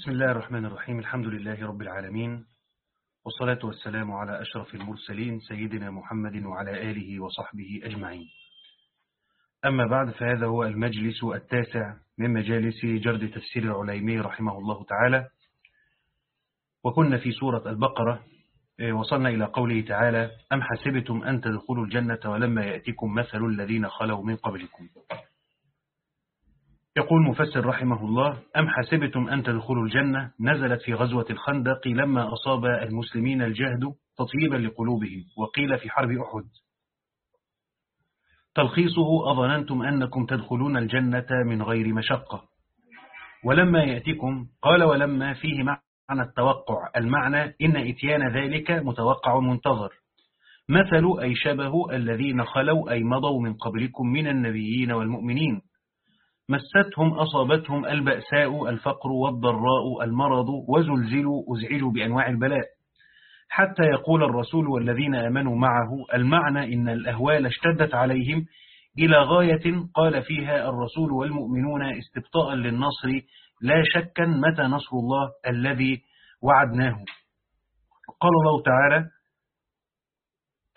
بسم الله الرحمن الرحيم. الحمد لله رب العالمين. والصلاة والسلام على أشرف المرسلين سيدنا محمد وعلى آله وصحبه أجمعين. أما بعد فهذا هو المجلس التاسع من مجالس جرد تفسير العليمي رحمه الله تعالى. وكنا في سورة البقرة وصلنا إلى قوله تعالى أم حسبتم أن تدخلوا الجنة ولما يأتكم مثل الذين خلوا من قبلكم؟ يقول مفسر رحمه الله أم حسبتم أن تدخلوا الجنة؟ نزلت في غزوة الخندق لما أصاب المسلمين الجهد تطيبا لقلوبهم وقيل في حرب أحد. تلخيصه أظننتم أنكم تدخلون الجنة من غير مشقة. ولما يأتكم قال ولما فيه معنى التوقع. المعنى إن إتيان ذلك متوقع منتظر. مثل أي شبه الذين خلوا أي مضوا من قبلكم من النبيين والمؤمنين. مستهم أصابتهم البأساء الفقر والضراء المرض وزلزلوا أزعجوا بأنواع البلاء. حتى يقول الرسول والذين آمنوا معه المعنى إن الأهوال اشتدت عليهم إلى غاية قال فيها الرسول والمؤمنون استبطاء للنصر لا شكا متى نصر الله الذي وعدناه. قال الله تعالى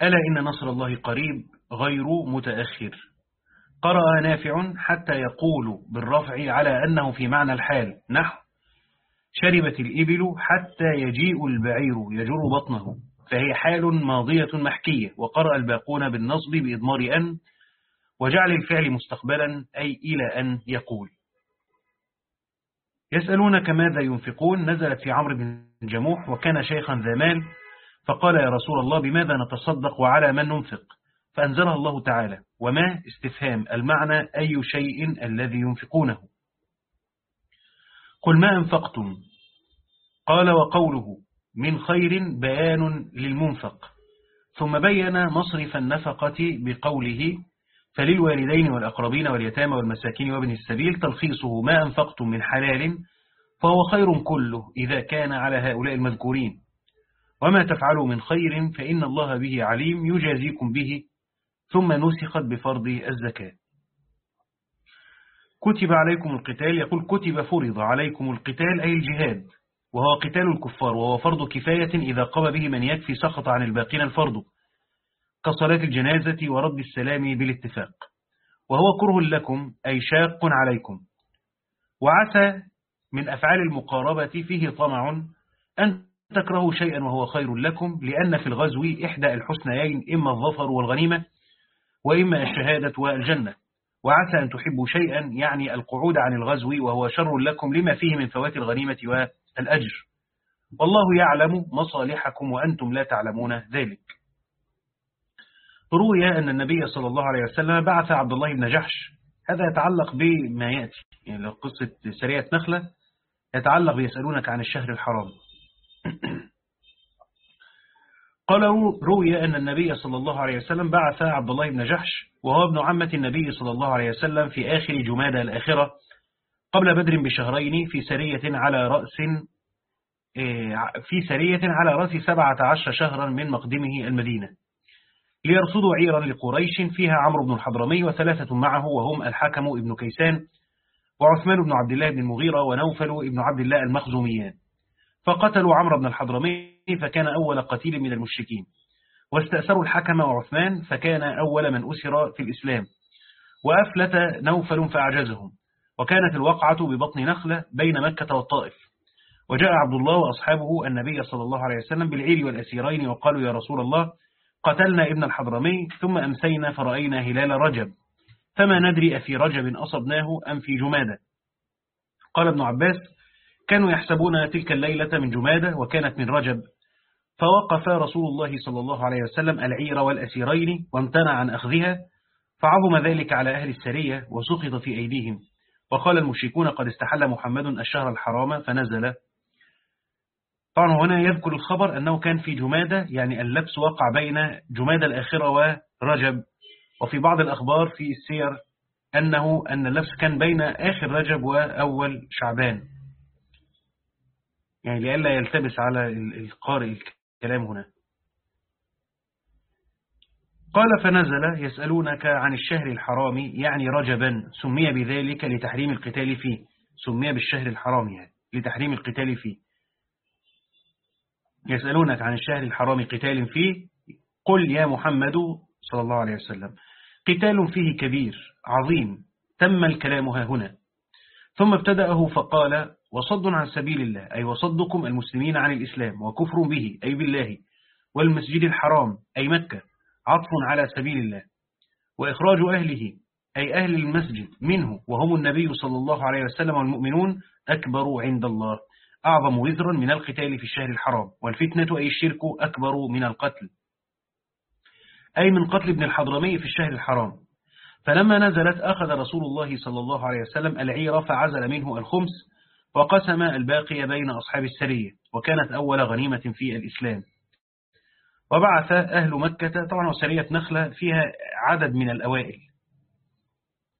ألا إن نصر الله قريب غير متأخر. قرأ نافع حتى يقول بالرفع على أنه في معنى الحال. نحو شربت الإبل حتى يجيء البعير يجر بطنه. فهي حال ماضية محكية. وقرأ الباقون بالنصب بإضمار أن. وجعل الفعل مستقبلا أي إلى أن يقول. يسألونك ماذا ينفقون؟ نزلت في عمرو بن جموح وكان شيخا ذا مال. فقال يا رسول الله بماذا نتصدق وعلى من ننفق؟ فأنزلها الله تعالى. وما استفهام المعنى أي شيء الذي ينفقونه. قل ما أنفقتم؟ قال وقوله من خير بيان للمنفق. ثم بين مصرف النفقة بقوله فللوالدين والأقربين واليتامى والمساكين وابن السبيل تلخيصه ما أنفقتم من حلال فهو خير كله إذا كان على هؤلاء المذكورين. وما تفعلوا من خير فإن الله به عليم يجازيكم به ثم نسخت بفرض الزكاة. كتب عليكم القتال يقول كتب فرض عليكم القتال أي الجهاد وهو قتال الكفار وهو فرض كفاية إذا قام به من يكفي سقط عن الباقين الفرض كصلاة الجنازة ورد السلام بالاتفاق. وهو كره لكم أي شاق عليكم. وعسى من أفعال المقاربة فيه طمع أن تكرهوا شيئا وهو خير لكم لأن في الغزو إحدى الحسنيين إما الظفر والغنيمة وإما الشهادة والجنة. وعسى أن تحبوا شيئا يعني القعود عن الغزو وهو شر لكم لما فيه من فوات الغنيمة والأجر. والله يعلم مصالحكم وأنتم لا تعلمون ذلك. روي أن النبي صلى الله عليه وسلم بعث عبد الله بن جحش. هذا يتعلق بما يأتي يعني قصة سرية نخلة يتعلق بيسألونك عن الشهر الحرام. قال روي أن النبي صلى الله عليه وسلم بعث عبد الله بن جحش وهو ابن عمة النبي صلى الله عليه وسلم في آخر جمادى الآخرة قبل بدر بشهرين في سرية على رأس في سرية على رأس سبعة عشر شهرا من مقدمه المدينة. ليرصدوا عيرا لقريش فيها عمرو بن الحضرمي وثلاثة معه وهم الحكم ابن كيسان وعثمان بن عبد الله بن المغيرة ونوفل ابن عبد الله المخزوميان. فقتلوا عمرو بن الحضرمي فكان أول قتيل من المشركين. واستأثروا الحكم وعثمان فكان أول من أسر في الإسلام. وأفلت نوفل فأعجزهم. وكانت الوقعة ببطن نخلة بين مكة والطائف. وجاء عبد الله وأصحابه النبي صلى الله عليه وسلم بالعير والأسيرين وقالوا يا رسول الله قتلنا ابن الحضرمي ثم أمسينا فرأينا هلال رجب. فما ندري أفي رجب أصبناه أم في جمادة. قال ابن عباس كانوا يحسبون تلك الليلة من جمادة وكانت من رجب فوقف رسول الله صلى الله عليه وسلم العير والأسيرين وامتنع عن أخذها فعظم ذلك على أهل السرية وسقط في أيديهم. وقال المشركون قد استحل محمد الشهر الحرام فنزل. طبعا هنا يذكر الخبر أنه كان في جمادة يعني اللبس وقع بين جمادة الآخرة ورجب. وفي بعض الأخبار في السير أنه أن اللبس كان بين آخر رجب وأول شعبان. يعني لئلا يلتبس على القارئ الكلام هنا. قال فنزل يسألونك عن الشهر الحرام يعني رجبا سمي بذلك لتحريم القتال فيه. سمي بالشهر الحرام يعني لتحريم القتال فيه. يسألونك عن الشهر الحرام قتال فيه قل يا محمد صلى الله عليه وسلم قتال فيه كبير عظيم تم الكلام ها هنا. ثم ابتدأه فقال وصد عن سبيل الله أي وصدكم المسلمين عن الإسلام وكفر به أي بالله والمسجد الحرام أي مكة عطف على سبيل الله. وإخراج أهله أي أهل المسجد منه وهم النبي صلى الله عليه وسلم والمؤمنون أكبر عند الله. أعظم وزرا من القتال في الشهر الحرام والفتنة أي الشرك أكبر من القتل. أي من قتل ابن الحضرمي في الشهر الحرام. فلما نزلت أخذ رسول الله صلى الله عليه وسلم العير فعزل منه الخمس وقسم الباقي بين أصحاب السرية وكانت أول غنيمة في الإسلام. وبعث أهل مكة طبعا وسرية نخلة فيها عدد من الأوائل.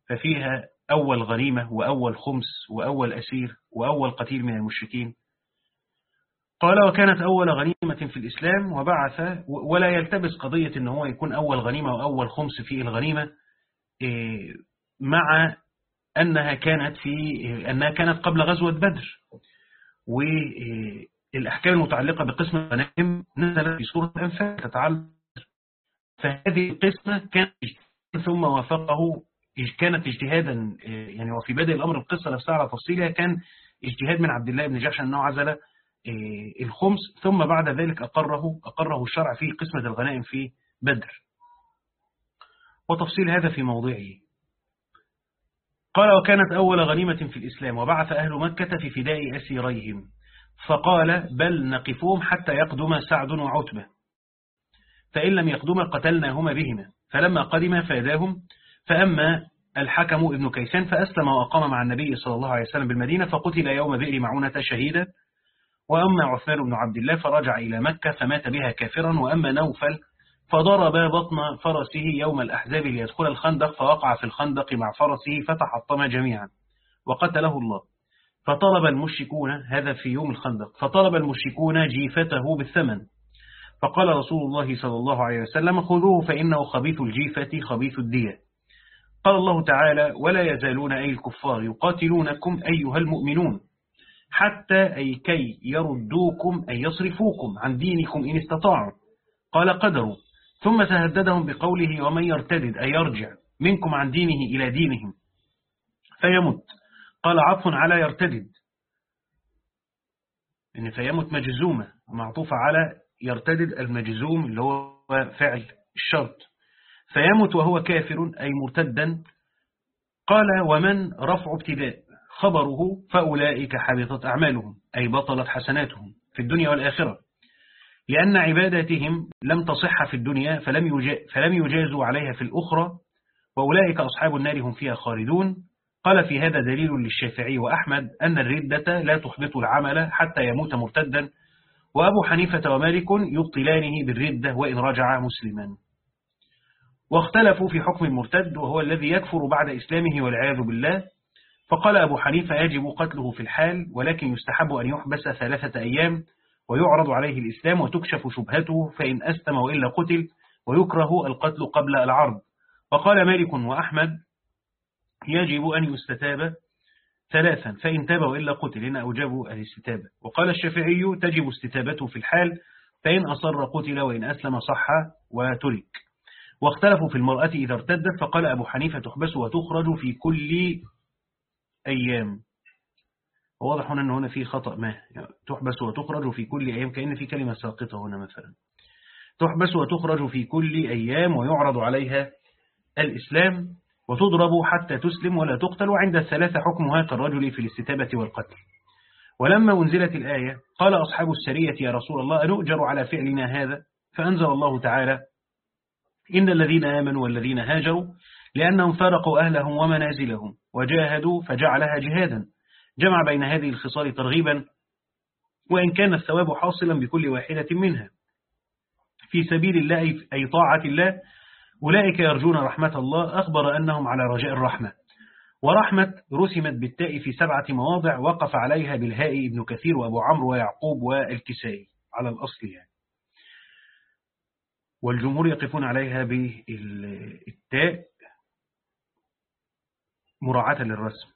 ففيها أول غنيمة وأول خمس وأول أسير وأول قتيل من المشركين. قال وكانت أول غنيمة في الإسلام. وبعث ولا يلتبس قضية أنه هو يكون أول غنيمة وأول خمس في الغنيمة إيه، مع أنها كانت في أنها كانت قبل غزوة بدر. والأحكام المتعلقة بقسم الغنائم نزلت في سورة الأنفال تتعلق. فهذه القسمة كانت ثم وافقه كانت اجتهادا يعني وفي بدء الأمر القصة نفسها على تفصيلها كان اجتهاد من عبد الله بن جحش أنه عزل آه، الخمس ثم بعد ذلك أقره أقره الشرع في قسمة الغنائم في بدر. وتفصيل هذا في موضعه. قال وكانت أول غنيمة في الإسلام وبعث أهل مكة في فداء أسيريهم. فقال بل نقفوهم حتى يقدم سعد وعتبة. فإن لم يقدم قتلناهما بهما. فلما قدم فاداهم. فأما الحكم ابن كيسان فأسلم وأقام مع النبي صلى الله عليه وسلم بالمدينة فقتل يوم بئر معونة شهيدا وأما عثمان بن عبد الله فرجع إلى مكة فمات بها كافرا. وأما نوفل فضرب بطن فرسه يوم الأحزاب ليدخل الخندق فوقع في الخندق مع فرسه فتحطم جميعا وقتله الله. فطلب المشركون هذا في يوم الخندق فطلب المشركون جيفته بالثمن. فقال رسول الله صلى الله عليه وسلم خذوه فإنه خبيث الجيفة خبيث الدية. قال الله تعالى ولا يزالون أي الكفار يقاتلونكم أيها المؤمنون حتى أي كي يردوكم أي يصرفوكم عن دينكم إن استطاعوا. قال قدروا. ثم تهددهم بقوله ومن يرتدد أي يرجع منكم عن دينه إلى دينهم. فيمت. قال عطف على يرتدد. إن فيمت مجزومة معطوفة على يرتدد المجزوم اللي هو فعل الشرط. فيمت وهو كافر أي مرتدا. قال ومن رفع ابتداء؟ خبره فأولئك حبطت أعمالهم أي بطلت حسناتهم في الدنيا والآخرة. لأن عباداتهم لم تصح في الدنيا فلم, فلم يجازوا عليها في الأخرى وأولئك أصحاب النار هم فيها خالدون. قال في هذا دليل للشافعي وأحمد أن الردة لا تحبط العمل حتى يموت مرتدا وأبو حنيفة ومالك يبطلانه بالردة وإن رجع مسلما. واختلفوا في حكم المرتد وهو الذي يكفر بعد إسلامه والعياذ بالله. فقال أبو حنيفة يجب قتله في الحال ولكن يستحب أن يحبس ثلاثة أيام. ويعرض عليه الإسلام وتكشف شبهته فإن أسلم وإلا قتل ويكره القتل قبل العرض. وقال مالك وأحمد يجب أن يستتاب ثلاثا فإن تاب وإلا قتل إن أوجبوا الاستتابة وقال الشافعي تجب استتابته في الحال فإن أصر قتل وإن أسلم صح وترك. واختلفوا في المرأة إذا ارتدت فقال أبو حنيفة تحبس وتخرج في كل أيام. واضح هنا أن هنا في خطأ ما يعني تحبس وتخرج في كل أيام كأن في كلمة ساقطة هنا مثلا. تحبس وتخرج في كل أيام ويعرض عليها الإسلام وتضرب حتى تسلم ولا تقتل وعند الثلاثة حكمها كالرجل في الاستتابة والقتل. ولما أنزلت الآية قال أصحاب السرية يا رسول الله أنؤجر على فعلنا هذا؟ فأنزل الله تعالى إن الذين آمنوا والذين هاجروا لأنهم فارقوا أهلهم ومنازلهم وجاهدوا فجعلها جهادا. جمع بين هذه الخصال ترغيبا وإن كان الثواب حاصلا بكل واحدة منها. في سبيل الله أي طاعة الله أولئك يرجون رحمة الله. أخبر أنهم على رجاء الرحمة. ورحمة رسمت بالتاء في سبعة مواضع وقف عليها بالهاء ابن كثير وأبو عمرو ويعقوب والكسائي. على الأصل يعني. والجمهور يقفون عليها بالتاء مراعاة للرسم.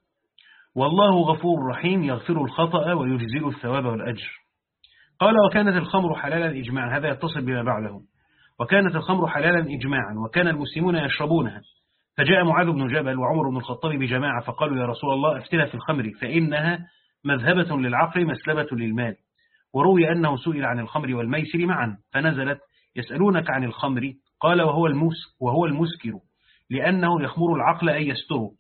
والله غفور رحيم يغفر الخطأ ويجزل الثواب والأجر. قال وكانت الخمر حلالا إجماعا. هذا يتصل بما بعده. وكانت الخمر حلالا إجماعا وكان المسلمون يشربونها. فجاء معاذ بن جبل وعمر بن الخطاب بجماعة فقالوا يا رسول الله افتنا في الخمر فإنها مذهبة للعقل مسلبة للمال. وروي أنه سئل عن الخمر والميسر معا فنزلت يسألونك عن الخمر؟ قال وهو المس وهو المسكر لأنه يخمر العقل أي يستره.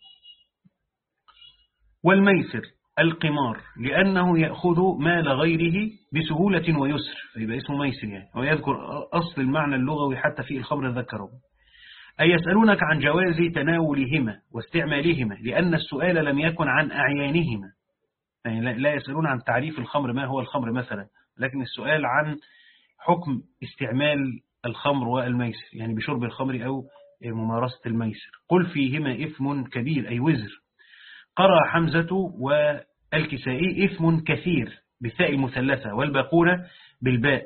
والميسر القمار لأنه يأخذ مال غيره بسهولة ويسر. فيبقى اسمه ميسر يعني ويذكر أصل المعنى اللغوي حتى في الخمر ذكره. أي يسألونك عن جواز تناولهما واستعمالهما لأن السؤال لم يكن عن أعيانهما. يعني لا يسألون عن تعريف الخمر ما هو الخمر مثلا لكن السؤال عن حكم استعمال الخمر والميسر يعني بشرب الخمر أو ممارسة الميسر. قل فيهما إثم كبير أي وزر. قرأ حمزة والكسائي إثم كثير بالثاء المثلثة والباقون بالباء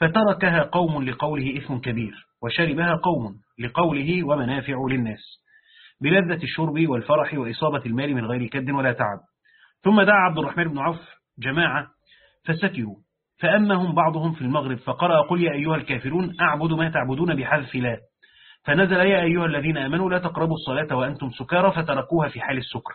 فتركها قوم لقوله إثم كبير وشربها قوم لقوله ومنافع للناس بلذة الشرب والفرح وإصابة المال من غير كد ولا تعب. ثم دعا عبد الرحمن بن عوف جماعة فسكروا فأمهم بعضهم في المغرب فقرأ قل يا أيها الكافرون أعبد ما تعبدون بحذف لا. فنزل يا أيها الذين آمنوا لا تقربوا الصلاة وأنتم سكارى فتركوها في حال السكر.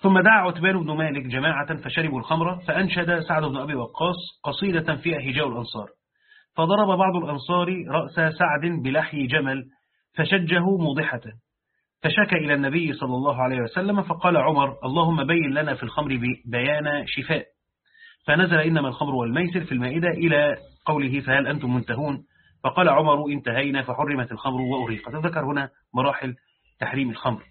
ثم دعا عتبان بن مالك جماعة فشربوا الخمر فأنشد سعد بن أبي وقاص قصيدة فيها هجاء الأنصار. فضرب بعض الأنصار رأس سعد بلحي جمل فشجه موضحة. فشكى إلى النبي صلى الله عليه وسلم فقال عمر اللهم بين لنا في الخمر بيان شفاء. فنزل إنما الخمر والميسر في المائدة إلى قوله فهل أنتم منتهون؟ فقال عمر انتهينا فحرمت الخمر وأريقت ذكر هنا مراحل تحريم الخمر.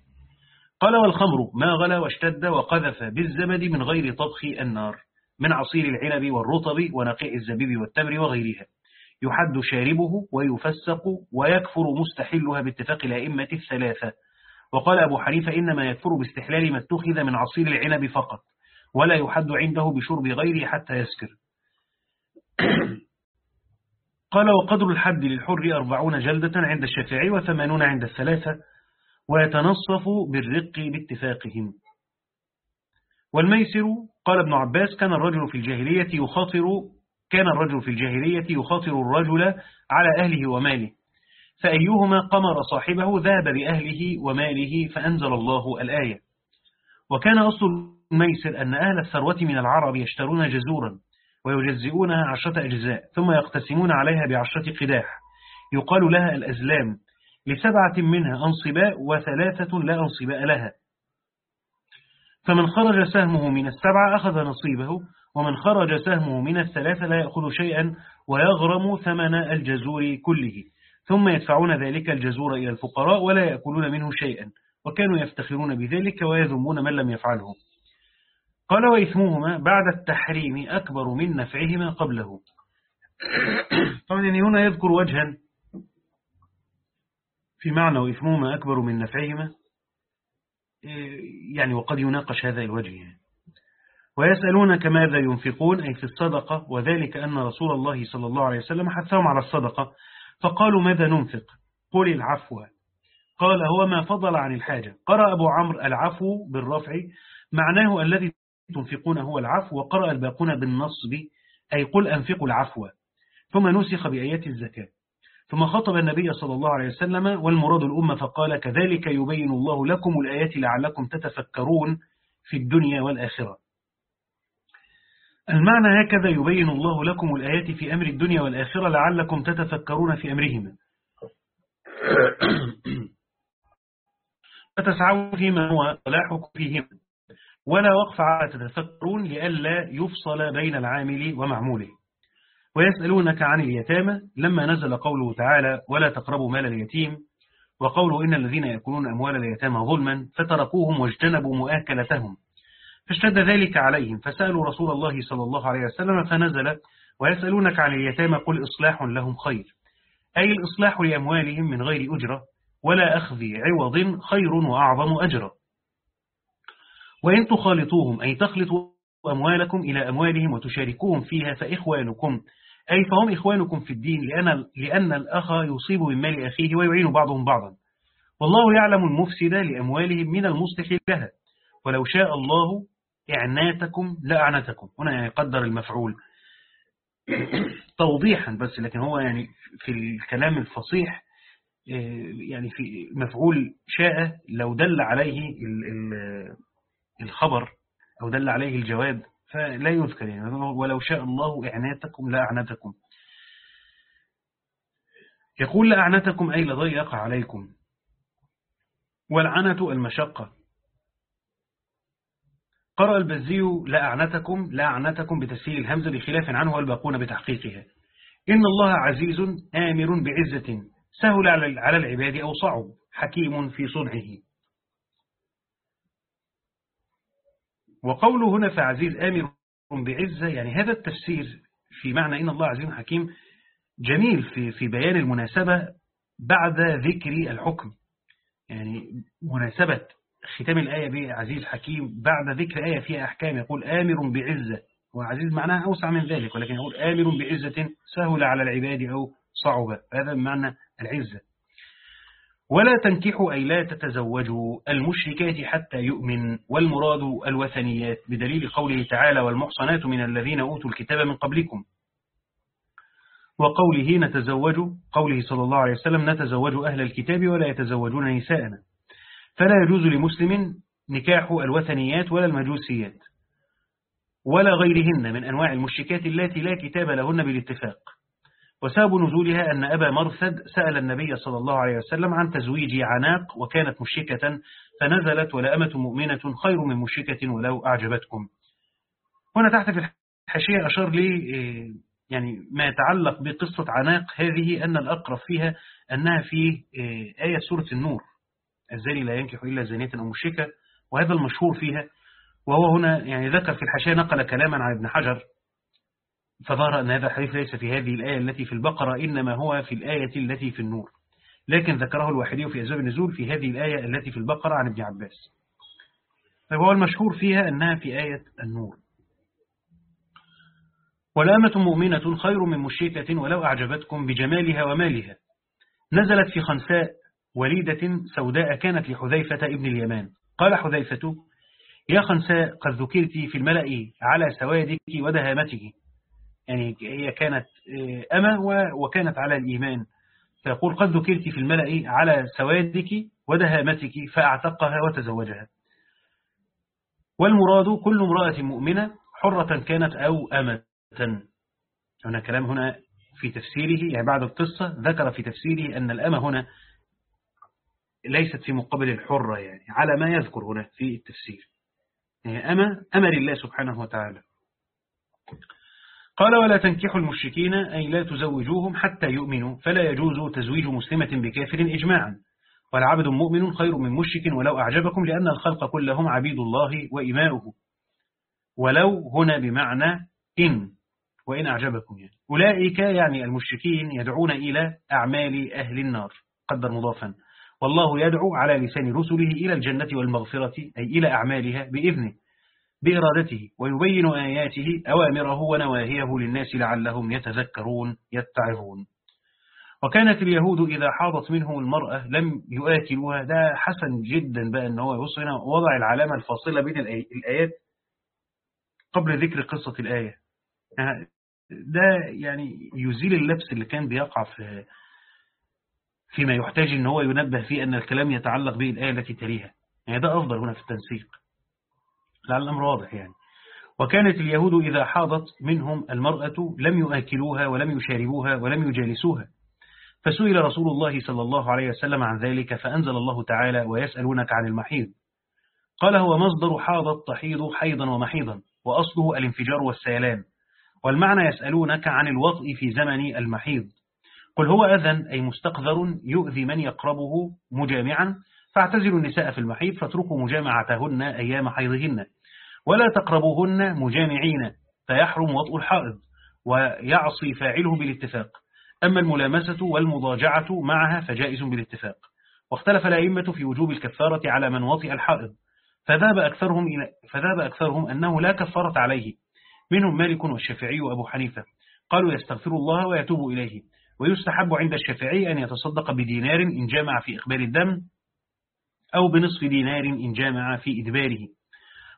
قال والخمر ما غلى واشتد وقذف بالزبد من غير طبخ النار من عصير العنب والرطب ونقيع الزبيب والتمر وغيرها. يحد شاربه ويفسق ويكفر مستحلها باتفاق الأئمة الثلاثة. وقال أبو حنيفة إنما يكفر باستحلال ما اتخذ من عصير العنب فقط ولا يحد عنده بشرب غيره حتى يسكر. قال وقدر الحد للحر أربعون جلدة عند الشافعي وثمانون عند الثلاثة ويتنصف بالرق باتفاقهم. والميسر قال ابن عباس كان الرجل في الجاهلية يخاطر كان الرجل في الجاهلية يخاطر الرجل على أهله وماله. فأيهما قمر صاحبه ذهب بأهله وماله فأنزل الله الآية. وكان أصل الميسر أن أهل الثروة من العرب يشترون جزورا ويجزئونها عشرة أجزاء ثم يقتسمون عليها بعشرة قداح. يقال لها الأزلام. لسبعة منها أنصباء وثلاثة لا أنصباء لها. فمن خرج سهمه من السبعة أخذ نصيبه ومن خرج سهمه من الثلاثة لا يأخذ شيئا ويغرم ثمن الجزور كله. ثم يدفعون ذلك الجزور إلى الفقراء ولا يأكلون منه شيئا وكانوا يفتخرون بذلك ويذمون من لم يفعله. قال وإثمهما بعد التحريم أكبر من نفعهما قبله. طبعا يعني هنا يذكر وجها في معنى وإثمهما أكبر من نفعهما يعني وقد يناقش هذا الوجه. ويسألونك ماذا ينفقون أي في الصدقة وذلك أن رسول الله صلى الله عليه وسلم حثهم على الصدقة فقالوا ماذا ننفق؟ قل العفو. قال هو ما فضل عن الحاجة. قرأ أبو عمرو العفو بالرفع معناه الذي تنفقون هو العفو وقرأ الباقون بالنصب أي قل أنفقوا العفو. ثم نسخ بآيات الزكاة. ثم خطب النبي صلى الله عليه وسلم والمراد الأمة فقال كذلك يبين الله لكم الآيات لعلكم تتفكرون في الدنيا والآخرة. المعنى هكذا يبين الله لكم الآيات في أمر الدنيا والآخرة لعلكم تتفكرون في أمرهما فتسعوا فيما هو صلاحكم فيهما ولا وقف على تتفكرون لئلا يفصل بين العامل ومعموله. ويسألونك عن اليتامى لما نزل قوله تعالى ولا تقربوا مال اليتيم وقوله إن الذين يأكلون أموال اليتامى ظلما فتركوهم واجتنبوا مؤاكلتهم فاشتد ذلك عليهم فسألوا رسول الله صلى الله عليه وسلم فنزل ويسألونك عن اليتامى قل إصلاح لهم خير أي الإصلاح لأموالهم من غير أجرة ولا أخذ عوض خير وأعظم أجرا. وإن تخالطوهم أي تخلطوا أموالكم إلى أموالهم وتشاركوهم فيها فإخوانكم أي فهم إخوانكم في الدين لأن, لأن الأخ يصيب من مال أخيه ويعين بعضهم بعضا. والله يعلم المفسد لأموالهم من المصلح لها. ولو شاء الله إعناتكم لأعنتكم. هنا يعني قدر المفعول. توضيحا بس لكن هو يعني في الكلام الفصيح آه، يعني في مفعول شاء لو دل عليه الخبر أو دل عليه الجواب فلا يذكر يعني. ولو شاء الله إعناتكم لا أعنتكم يقول لأعنتكم أي لضيق عليكم. والعنة المشقة. قرأ البزي لأعنتكم لأعنتكم بتسهيل الهمزة بخلاف عنه والباقون بتحقيقها. إن الله عزيز آمر بعزة سهل على العباد أو صعب حكيم في صنعه. وقوله هنا فعزيز آمر بعزة يعني هذا التفسير في معنى إن الله عزيز حكيم جميل في في بيان المناسبة بعد ذكر الحكم. يعني مناسبة ختام الآية بعزيز حكيم بعد ذكر آية فيها أحكام يقول آمر بعزة وعزيز معناها أوسع من ذلك ولكن يقول آمر بعزة سهل على العباد أو صعب. هذا بمعنى العزة. ولا تنكحوا أي لا تتزوجوا المشركات حتى يؤمن. والمراد الوثنيات بدليل قوله تعالى والمحصنات من الذين أوتوا الكتاب من قبلكم وقوله نتزوج قوله صلى الله عليه وسلم نتزوج أهل الكتاب ولا يتزوجون نساءنا فلا يجوز لمسلم نكاح الوثنيات ولا المجوسيات ولا غيرهن من أنواع المشركات التي لا كتاب لهن بالاتفاق. وسبب نزولها أن أبا مرثد سأل النبي صلى الله عليه وسلم عن تزويج عناق وكانت مشركة فنزلت ولأمة مؤمنة خير من مشركة ولو أعجبتكم. هنا تحت في الحاشية أشار لي يعني ما يتعلق بقصة عناق هذه أن الأقرب فيها أنها في آية سورة النور. الزاني لا ينكح إلا زانية أو مشركة وهذا المشهور فيها. وهو هنا يعني ذكر في الحاشية نقل كلاما عن ابن حجر. فظهر أن هذا الحديث ليس في هذه الآية التي في البقرة إنما هو في الآية التي في النور. لكن ذكره الوحيدي في أسباب النزول في هذه الآية التي في البقرة عن ابن عباس. طيب هو المشهور فيها أنها في آية النور. ولامة مؤمنة خير من مشركة ولو أعجبتكم بجمالها ومالها. نزلت في خنساء وليدة سوداء كانت لحذيفة ابن اليمان. قال حذيفة يا خنساء قد ذكرت في الملأ على سوادك ودهامتك يعني هي كانت آه، أمة وكانت على الإيمان. فيقول قد ذكرت في الملأ على سوادك ودهامتك فأعتقها وتزوجها. والمراد كل امرأة مؤمنة حرة كانت أو أمة. هنا كلام هنا في تفسيره يعني بعد القصة ذكر في تفسيره أن الأمة هنا ليست في مقابل الحرة يعني على ما يذكر هنا في التفسير. يعني أما أمر الله سبحانه وتعالى. قال ولا تنكحوا المشركين أي لا تزوجوهم حتى يؤمنوا فلا يجوز تزويج مسلمة بكافر إجماعا. والعبد مؤمن خير من مشرك ولو أعجبكم لأن الخلق كلهم عبيد الله وإماؤه ولو هنا بمعنى إن وإن أعجبكم يعني. أولئك يعني المشركين يدعون إلى أعمال أهل النار. قدر مضافا. والله يدعو على لسان رسله إلى الجنة والمغفرة أي إلى أعمالها بإذنه. بإرادته ويبين آياته أوامره ونواهيه للناس لعلهم يتذكرون يتعظون. وكانت اليهود إذا حاضت منهم المرأة لم يؤكلوها ده حسن جدا بقى أنه يوصل هنا وضع العلامة الفاصلة بين الآيات قبل ذكر قصة الآية. ده يعني يزيل اللبس اللي كان بيقع في فيما يحتاج إن هو ينبه فيه أن الكلام يتعلق به الآية التي تليها. يعني ده أفضل هنا في التنسيق. لعل الأمر واضح يعني. وكانت اليهود إذا حاضت منهم المرأة لم يؤكلوها ولم يشاربوها ولم يجالسوها. فسئل رسول الله صلى الله عليه وسلم عن ذلك فأنزل الله تعالى ويسألونك عن المحيض. قال هو مصدر حاضت تحيض حيضا ومحيضا وأصله الانفجار والسيلان والمعنى يسألونك عن الوطء في زمن المحيض. قل هو أذن أي مستقذر يؤذي من يقربه مجامعا فاعتزلوا النساء في المحيض فاتركوا مجامعتهن أيام حيضهن. ولا تقربوهن مجامعين فيحرم وطء الحائض ويعصي فاعله بالاتفاق. أما الملامسة والمضاجعة معها فجائز بالاتفاق. واختلف الأئمة في وجوب الكفارة على من وطئ الحائض. فذهب أكثرهم, إلى فذهب أكثرهم أنه لا كفارة عليه. منهم مالك والشافعي وأبو حنيفة. قالوا يستغفر الله ويتوب إليه. ويستحب عند الشافعي أن يتصدق بدينار إن جامع في إقبال الدم أو بنصف دينار إن جامع في إدباره.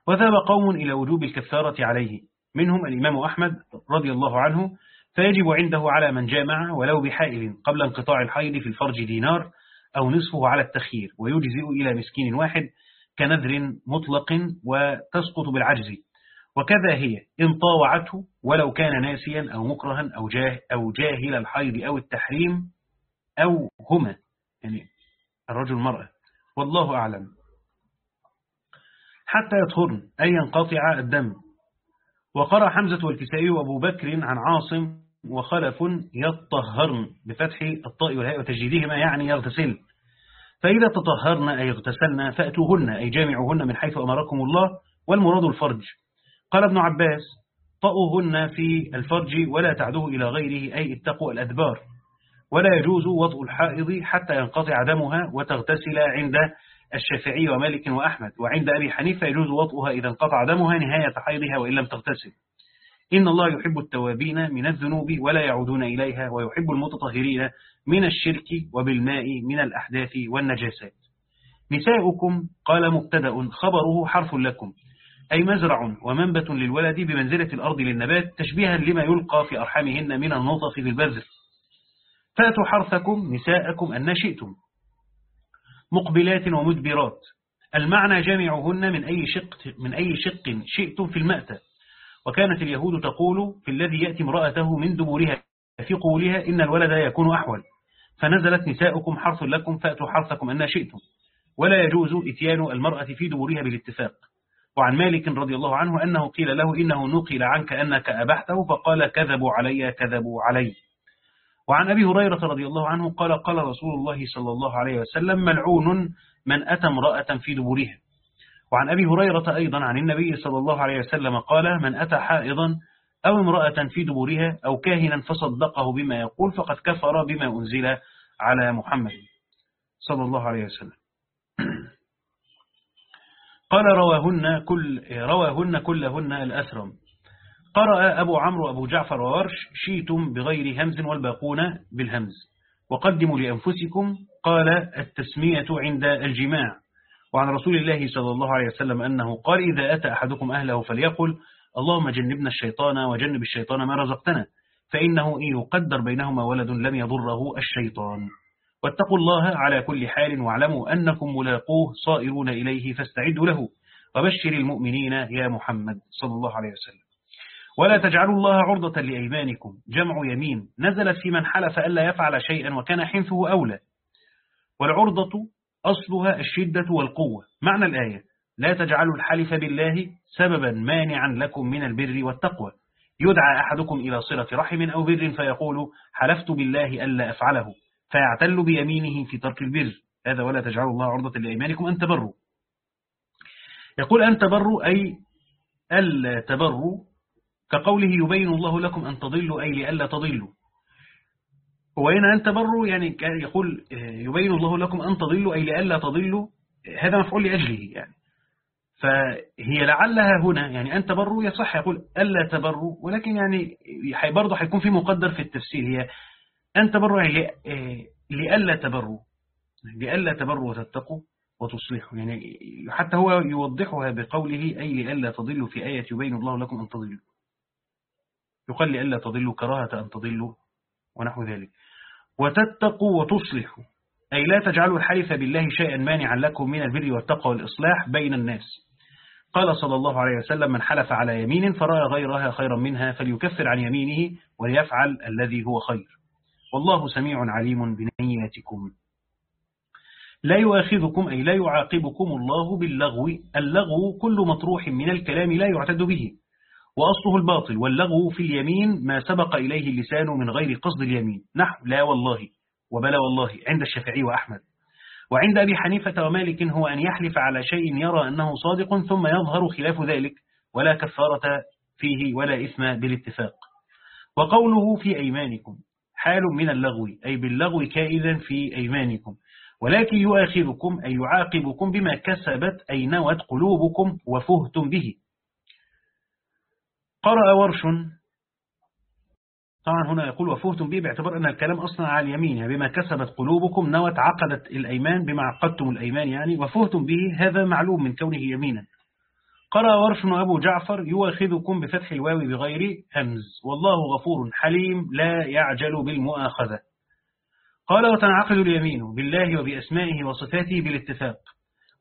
وذهب قوم إلى وجوب الكفارة عليه. منهم الإمام أحمد رضي الله عنه فيجب عنده على من جامع ولو بحائل قبل انقطاع الحيض في الفرج دينار أو نصفه على التخيير ويجزئ إلى مسكين واحد كنذر مطلق وتسقط بالعجز. وكذا هي إن طاوعته ولو كان ناسيا أو مكرها أو, جاه أو جاهل الحيض أو التحريم أو هما. يعني الرجل المرأة. والله أعلم. حتى يطهرن أي ينقطع الدم. وقرأ حمزة والكسائي وأبو بكر عن عاصم وخلف يطهرن بفتح الطاء والهاء وتجديدهما يعني يغتسل. فإذا تطهرن أي اغتسلن فأتوهن أي جامعهن من حيث أمركم الله والمراد الفرج. قال ابن عباس طأوهن في الفرج ولا تعدوه إلى غيره أي اتقوا الأدبار. ولا يجوز وضع الحائض حتى ينقطع دمها وتغتسل عند الشافعي ومالك وأحمد وعند أبي حنيفة يجوز وضعها إذا انقطع دمها نهاية حيضها وإن لم تغتسل. إن الله يحب التوابين من الذنوب ولا يعودون إليها ويحب المتطهرين من الشرك وبالماء من الأحداث والنجاسات. نساؤكم قال مبتدأ خبره حرف لكم. أي مزرع ومنبت للولد بمنزلة الأرض للنبات تشبيها لما يلقى في أرحامهن من النطف في البذر فأتوا حرثكم نساءكم أن شئتم. مقبلات ومدبرات. المعنى جامعهن من أي شق من أي شق شئتم في المأتى وكانت اليهود تقول في الذي يأتي امرأته من دبورها في قولها إن الولد يكون أحول. فنزلت نساؤكم حرث لكم فأتوا حرثكم أن شئتم. ولا يجوز إتيان المرأة في دبورها بالاتفاق. وعن مالك رضي الله عنه أنه قيل له إنه نقل عنك أنك أبحته فقال كذبوا علي كذبوا علي. وعن أبي هريرة رضي الله عنه قال قال رسول الله صلى الله عليه وسلم ملعون من أتى امرأة في دبورها وعن أبي هريرة أيضا عن النبي صلى الله عليه وسلم قال من أتى حائضا أو امرأة في دبورها أو كاهنا فصدقه بما يقول فقد كفر بما أنزل على محمد صلى الله عليه وسلم. قال رواهن كل رواهن كلهن الأثرم. قرأ أبو عمرو أبو جعفر وورش شيتم بغير همز والباقون بالهمز. وقدموا لأنفسكم قال التسمية عند الجماع. وعن رسول الله صلى الله عليه وسلم أنه قال إذا أتى أحدكم أهله فليقل اللهم جنبنا الشيطان وجنب الشيطان ما رزقتنا فإنه إن يقدر بينهما ولد لم يضره الشيطان. واتقوا الله على كل حال واعلموا أنكم ملاقوه صائرون إليه فاستعدوا له وبشر المؤمنين يا محمد صلى الله عليه وسلم. ولا تجعلوا الله عرضة لأيمانكم. جمع يمين. نزلت في من حلف ألا يفعل شيئا وكان حنفه أولى. والعرضة أصلها الشدة والقوة. معنى الآية لا تجعلوا الحلف بالله سببا مانعا لكم من البر والتقوى. يدعى أحدكم إلى صلة رحم أو بر فيقول حلفت بالله ألا أفعله. فيعتل بيمينه في ترك البر. هذا ولا تجعلوا الله عرضة لأيمانكم أن تبروا. يقول أن تبروا أي ألا تبروا كقوله يبين الله لكم أن تضلوا أي لألا تضلوا. وإن أن تبروا يعني يقول يبين الله لكم أن تضلوا أي لألا تضلوا. هذا مفعول لأجله يعني. فهي لعلها هنا يعني أن تبروا يصح يقول ألا تبروا. ولكن يعني برضه هيكون في مقدر في التفسير. هي أن تبروا يعني لألا تبروا. لألا تبروا وتتقوا وتصلحوا. يعني حتى هو يوضحها بقوله أي لألا تضلوا في آية يبين الله لكم أن تضلوا. يقال لألا تضلوا كراهة أن تضلوا ونحو ذلك. وتتقوا وتصلحوا. أي لا تجعلوا الحلف بالله شيئا مانعا لكم من البر والتقوى والإصلاح بين الناس. قال صلى الله عليه وسلم من حلف على يمين فرأى غيرها خيرا منها فليكفر عن يمينه وليفعل الذي هو خير. والله سميع عليم بنياتكم. لا يؤاخذكم أي لا يعاقبكم الله باللغو. اللغو كل مطروح من الكلام لا يعتد به. وأصله الباطل واللغو في اليمين ما سبق إليه اللسان من غير قصد اليمين. نحو لا والله وبلا والله عند الشافعي وأحمد. وعند أبي حنيفة ومالك هو أن يحلف على شيء يرى أنه صادق ثم يظهر خلاف ذلك ولا كفارة فيه ولا إثم بالاتفاق. وقوله في أيمانكم حال من اللغو أي باللغو كائدا في أيمانكم. ولكن يؤاخذكم أي يعاقبكم بما كسبت أي نوت قلوبكم وفهتم به. قرأ ورش. طبعا هنا يقول وفهتم به باعتبار أن الكلام أصلا على اليمين يعني بما كسبت قلوبكم نوت عقدت الأيمان بما عقدتم الأيمان يعني وفهتم به هذا معلوم من كونه يمينا. قرأ ورش أبو جعفر يواخذكم بفتح الواو بغير همز. والله غفور حليم لا يعجل بالمؤاخذة. قال وتنعقد اليمين بالله وبأسمائه وصفاته بالاتفاق.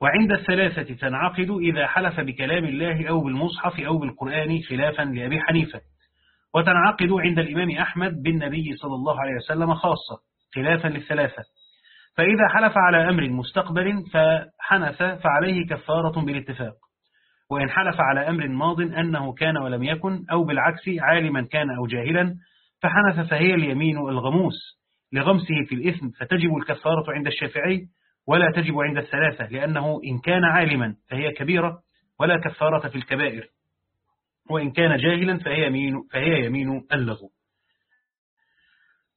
وعند الثلاثة تنعقد إذا حلف بكلام الله أو بالمصحف أو بالقرآن خلافا لأبي حنيفة. وتنعقد عند الإمام أحمد بالنبي صلى الله عليه وسلم خاصة خلافا للثلاثة. فإذا حلف على أمر مستقبل فحنث فعليه كفارة بالاتفاق. وإن حلف على أمر ماض أنه كان ولم يكن أو بالعكس عالما كان أو جاهلا فحنث فهي اليمين الغموس لغمسه في الإثم فتجب الكفارة عند الشافعي ولا تجب عند الثلاثة لأنه إن كان عالما فهي كبيرة ولا كفارة في الكبائر وإن كان جاهلا فهي يمين, فهي يمين اللغو.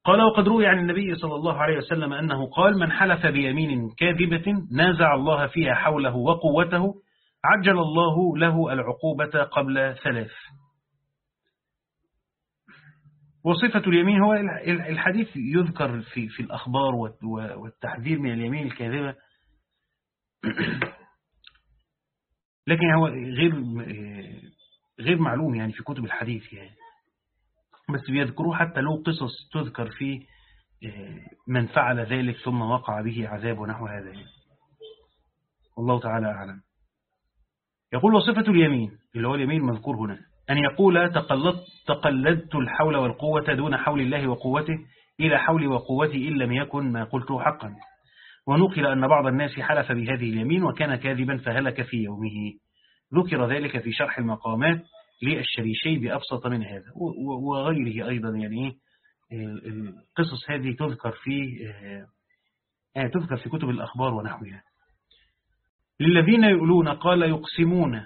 قال وقد روي عن النبي صلى الله عليه وسلم أنه قال من حلف بيمين كاذبة نازع الله فيها حوله وقوته عجل الله له العقوبة قبل ثلاث وصفة اليمين هو الحديث يذكر في في الأخبار والتحذير من اليمين الكاذبة. لكن هو غير غير معلوم يعني في كتب الحديث يعني. بس بيذكروه حتى له قصص تذكر في من فعل ذلك ثم وقع به عذاب ونحو هذا يعني. والله تعالى أعلم. يقول وصفة اليمين اللي هو اليمين المذكور هنا. أن يقول تقلدت, تقلدت الحول والقوة دون حول الله وقوته إلى حولي وقوتي إن لم يكن ما قلته حقا. ونقل أن بعض الناس حلف بهذه اليمين وكان كاذبا فهلك في يومه. ذكر ذلك في شرح المقامات للشريشي بأبسط من هذا وغيره أيضا يعني القصص هذه تذكر في يعني تذكر في كتب الأخبار ونحوها. للذين يقولون قال يقسمون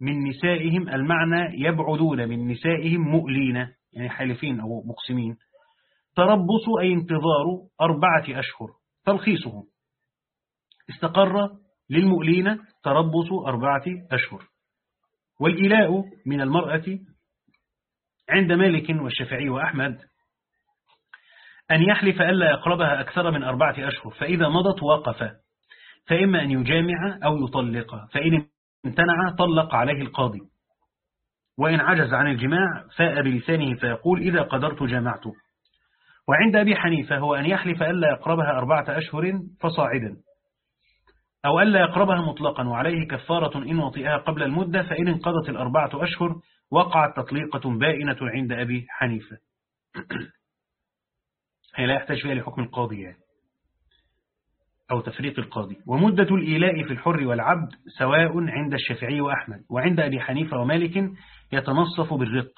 من نسائهم المعنى يبعدون من نسائهم مؤلين يعني حالفين أو مقسمين. تربص أي انتظار أربعة أشهر تلخيصه استقر للمؤلين تربص أربعة أشهر. والإلاء من المرأة عند مالك والشافعي وأحمد أن يحلف ألا يقربها أكثر من أربعة أشهر فإذا مضت وقف فإما أن يجامع أو يطلق فإن امتنع طلق عليه القاضي. وإن عجز عن الجماع فاء بلسانه فيقول إذا قدرت جامعت وعند أبي حنيفة هو أن يحلف ألا يقربها أربعة أشهر فصاعدا. أو ألا يقربها مطلقا وعليه كفارة إن وطئها قبل المدة فإن انقضت الأربعة أشهر وقعت تطليقة بائنة عند أبي حنيفة. هي لا يحتاج فيها لحكم القاضي يعني. أو تفريق القاضي. ومدة الإيلاء في الحر والعبد سواء عند الشافعي وأحمد. وعند أبي حنيفة ومالك يتنصف بالرق.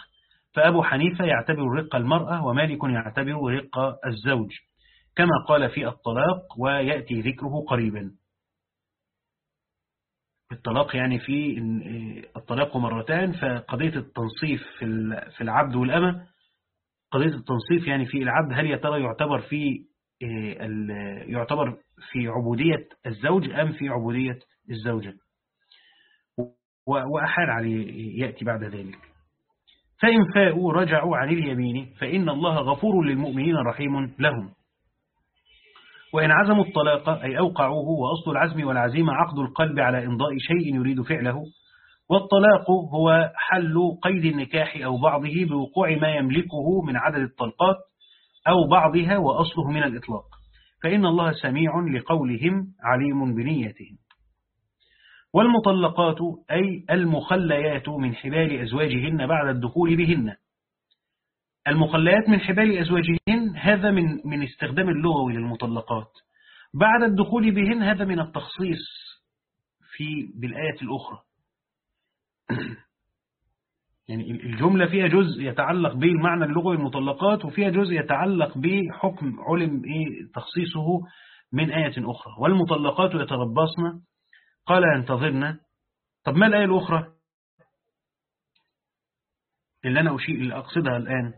فأبو حنيفة يعتبر رق المرأة ومالك يعتبر رق الزوج. كما قال في الطلاق ويأتي ذكره قريبا. الطلاق يعني في الطلاق مرتان فقضية التنصيف في العبد والأمة قضية التنصيف يعني في العبد هل يا ترى يعتبر في يعتبر في عبودية الزوج أم في عبودية الزوجة. وأحال عليه يأتي بعد ذلك. فإن فاءوا رجعوا عن اليمين فإن الله غفور للمؤمنين رحيم لهم. وإن عزموا الطلاق أي أوقعوه وأصل العزم والعزيمة عقد القلب على إمضاء شيء يريد فعله. والطلاق هو حل قيد النكاح أو بعضه بوقوع ما يملكه من عدد الطلقات. أو بعضها وأصله من الإطلاق. فإن الله سميع لقولهم عليم بنيتهم. والمطلقات أي المخليات من حبال أزواجهن بعد الدخول بهن. المخليات من حبال أزواجهن هذا من من استخدام اللغوي للمطلقات. بعد الدخول بهن هذا من التخصيص في بالآية الأخرى. يعني الجملة فيها جزء يتعلق بالمعنى اللغوي المطلقات وفيها جزء يتعلق بحكم علم إيه تخصيصه من آية أخرى. والمطلقات يتربصن. قال انتظرنا طب ما الآية الأخرى؟ اللي أنا أشيء اللي أقصدها الآن.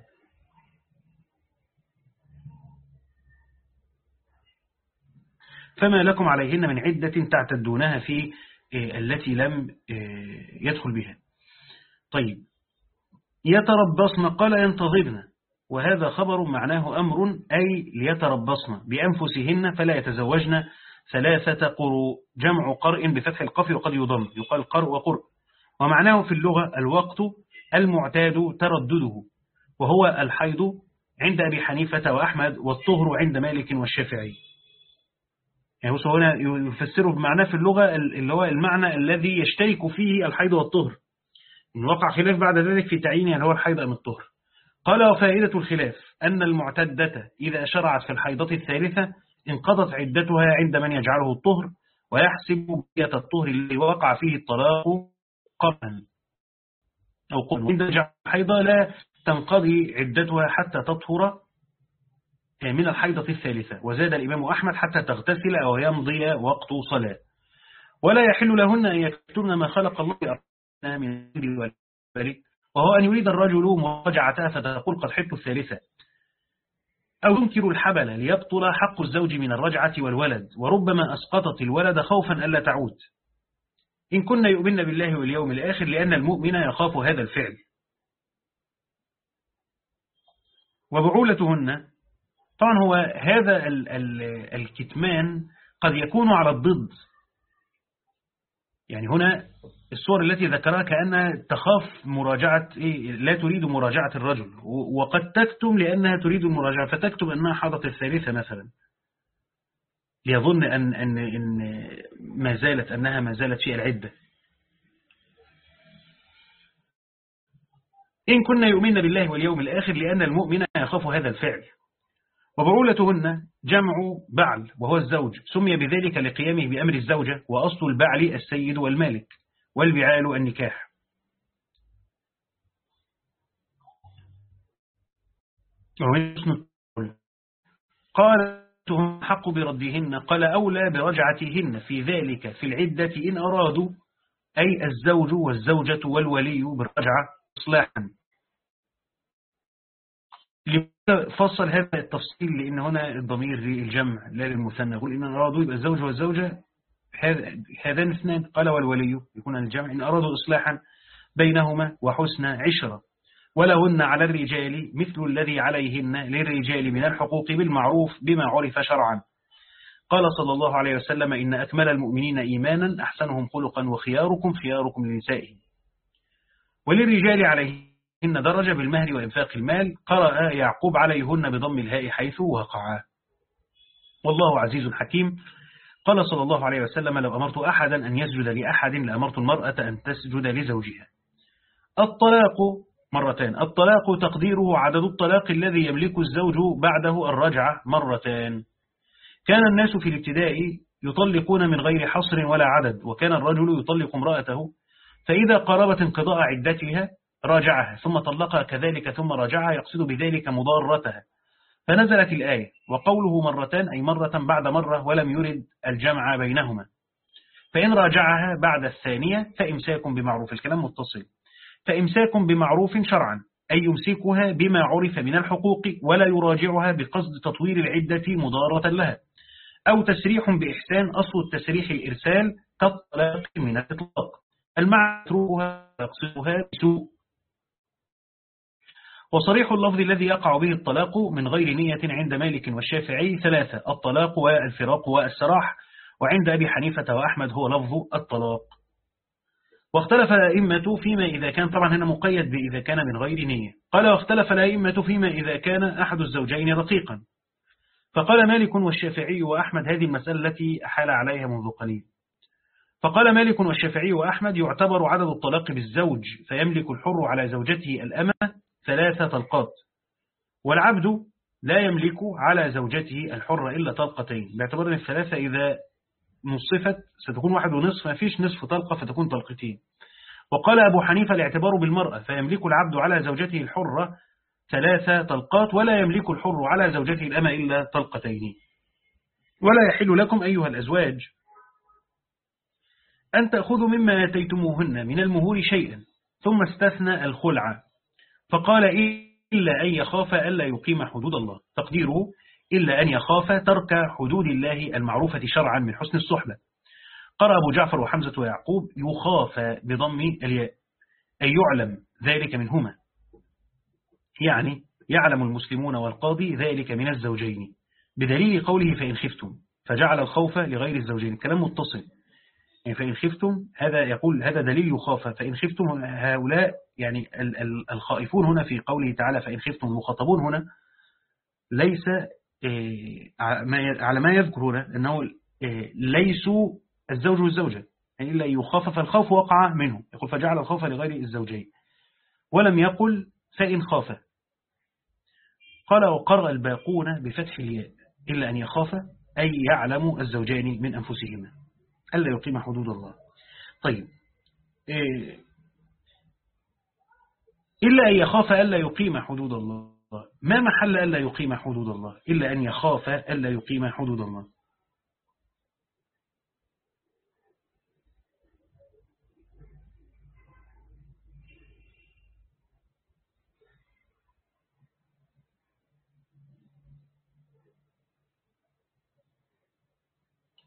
فما لكم عليهن من عدة تعتدونها في إيه، التي لم إيه، يدخل بها. طيب. يتربصن قال ينتظرن. وهذا خبر معناه أمر أي ليتربصن بأنفسهن فلا يتزوجن. ثلاثة قروء جمع قرء بفتح القف وقد يضم يقال قرء وقرء. ومعناه في اللغة الوقت المعتاد تردده وهو الحيض عند أبي حنيفة وأحمد والطهر عند مالك والشافعي. يعني هنا يفسره بمعناه في اللغة اللي هو المعنى الذي يشترك فيه الحيض والطهر. وقع خلاف بعد ذلك في تعيين هل هو الحيض أم الطهر. قال وفائدة الخلاف أن المعتدة إذا شرعت في الحيضة الثالثة انقضت عدتها عند من يجعله الطهر ويحسب بية الطهر الذي وقع فيه الطلاق قبلا. أو قبل. عند جعل الحيضة لا تنقضي عدتها حتى تطهر من الحيضة الثالثة. وزاد الإمام أحمد حتى تغتسل أو يمضي وقت صلاة. ولا يحل لهن أن يكتبن ما خلق الله من والبريء وهو أن يريد الرجل مراجعتها فتقول قد حبت الثالثة. أو ينكر الحبل ليبطل حق الزوج من الرجعة والولد وربما أسقطت الولد خوفا ألا تعود. إن كنا يؤمن بالله واليوم الآخر لأن المؤمن يخاف هذا الفعل. وبعولتهن طبعا هو هذا الكتمان قد يكون على الضد. يعني هنا الصور التي ذكرها كأنها تخاف مراجعة إيه لا تريد مراجعة الرجل. وقد تكتم لأنها تريد المراجعة فتكتم أنها حاضت الثالثة مثلا. ليظن أن, أن, أن ما زالت أنها ما زالت في العدة. إن كنا يؤمن بالله واليوم الآخر لأن المؤمن يخاف هذا الفعل. وبعولتهن جمع بعل وهو الزوج. سمي بذلك لقيامه بأمر الزوجة وأصل البعل السيد والمالك والبعال النكاح. قال حق بردهن قال أولى برجعتهن في ذلك في العدة إن أرادوا أي الزوج والزوجة والولي بالرجعة إصلاحا. فصل هذا التفصيل؟ لأن هنا الضمير للجمع لا للمثنى. يقول إن أرادوا يبقى الزوج والزوجة هذان اثنان. قال والولي يكون الجمع إن أرادوا إصلاحا بينهما وحسن عشرة. ولهن على الرجال مثل الذي عليهن للرجال من الحقوق بالمعروف بما عرف شرعا. قال صلى الله عليه وسلم إن أكمل المؤمنين إيمانا أحسنهم خلقا وخياركم خياركم لنسائهم. وللرجال عليهن درجة بالمهر وإنفاق المال قرأ يعقوب عليهن بضم الهاء حيث وقعا والله عزيز حكيم. قال صلى الله عليه وسلم لو أمرت أحدا أن يسجد لأحد لأمرت المرأة أن تسجد لزوجها. الطلاق مرتان. الطلاق تقديره عدد الطلاق الذي يملك الزوج بعده الرجعة مرتان. كان الناس في الابتداء يطلقون من غير حصر ولا عدد وكان الرجل يطلق امرأته فإذا قربت انقضاء عدتها راجعها ثم طلقها كذلك ثم راجعها يقصد بذلك مضارتها. فنزلت الآية وقوله مرتان أي مرة بعد مرة ولم يرد الجمع بينهما. فإن راجعها بعد الثانية فإمساك بمعروف الكلام متصل. فإمساك بمعروف شرعا أي يمسكها بما عرف من الحقوق ولا يراجعها بقصد تطوير العدة مضارة لها. أو تسريح بإحسان أصل التسريح الإرسال كالطلاق من الإطلاق. المعنى تروها يقصدها بسوء. وصريح اللفظ الذي يقع به الطلاق من غير نية عند مالك والشافعي ثلاثة الطلاق والفراق والسراح وعند أبي حنيفة وأحمد هو لفظ الطلاق. واختلف الأئمة فيما إذا كان طبعا هنا مقيد بإذا كان من غير نية. قال واختلف الأئمة فيما إذا كان أحد الزوجين رقيقا. فقال مالك والشافعي وأحمد هذه المسألة التي أحال عليها منذ قليل. فقال مالك والشافعي وأحمد يعتبر عدد الطلاق بالزوج فيملك الحر على زوجته الأمة ثلاثة طلقات. والعبد لا يملك على زوجته الحرة إلا طلقتين. باعتبار أن الثلاثة إذا نصفت ستكون واحد ونصف ما فيش نصف طلقة فتكون طلقتين. وقال أبو حنيفة الاعتبار بالمرأة فيملك العبد على زوجته الحرة ثلاثة طلقات ولا يملك الحر على زوجته الأمة إلا طلقتين. ولا يحل لكم أيها الأزواج أن تأخذوا مما أتيتموهن من المهور شيئا ثم استثنى الخلع فقال إلا أن يخاف ألا يقيم حدود الله. تقديره إلا أن يخاف ترك حدود الله المعروفة شرعا من حسن الصحبة. قرأ أبو جعفر وحمزة ويعقوب يخاف بضم الياء أي يعلم ذلك منهما. يعني يعلم المسلمون والقاضي ذلك من الزوجين. بدليل قوله فإن خفتم فجعل الخوف لغير الزوجين. الكلام متصل. يعني فإن خفتم هذا يقول هذا دليل يخاف فإن خفتم هؤلاء يعني الخائفون هنا في قوله تعالى فإن خفتم المخاطبون هنا ليس إيه، على ما يذكر هنا أنه إيه، ليسوا الزوج والزوجة يعني إلا يخاف فالخوف وقع منه يقول فجعل الخوف لغير الزوجين ولم يقل فإن خاف. قال وقرأ الباقون بفتح الياء إلا أن يخاف أي يعلم الزوجان من أنفسهما. ألا يقيم حدود الله. طيب إيه، إلا أن يخاف ألا يقيم حدود الله. ما محل ألا يقيم حدود الله؟ إلا أن يخاف ألا يقيم حدود الله.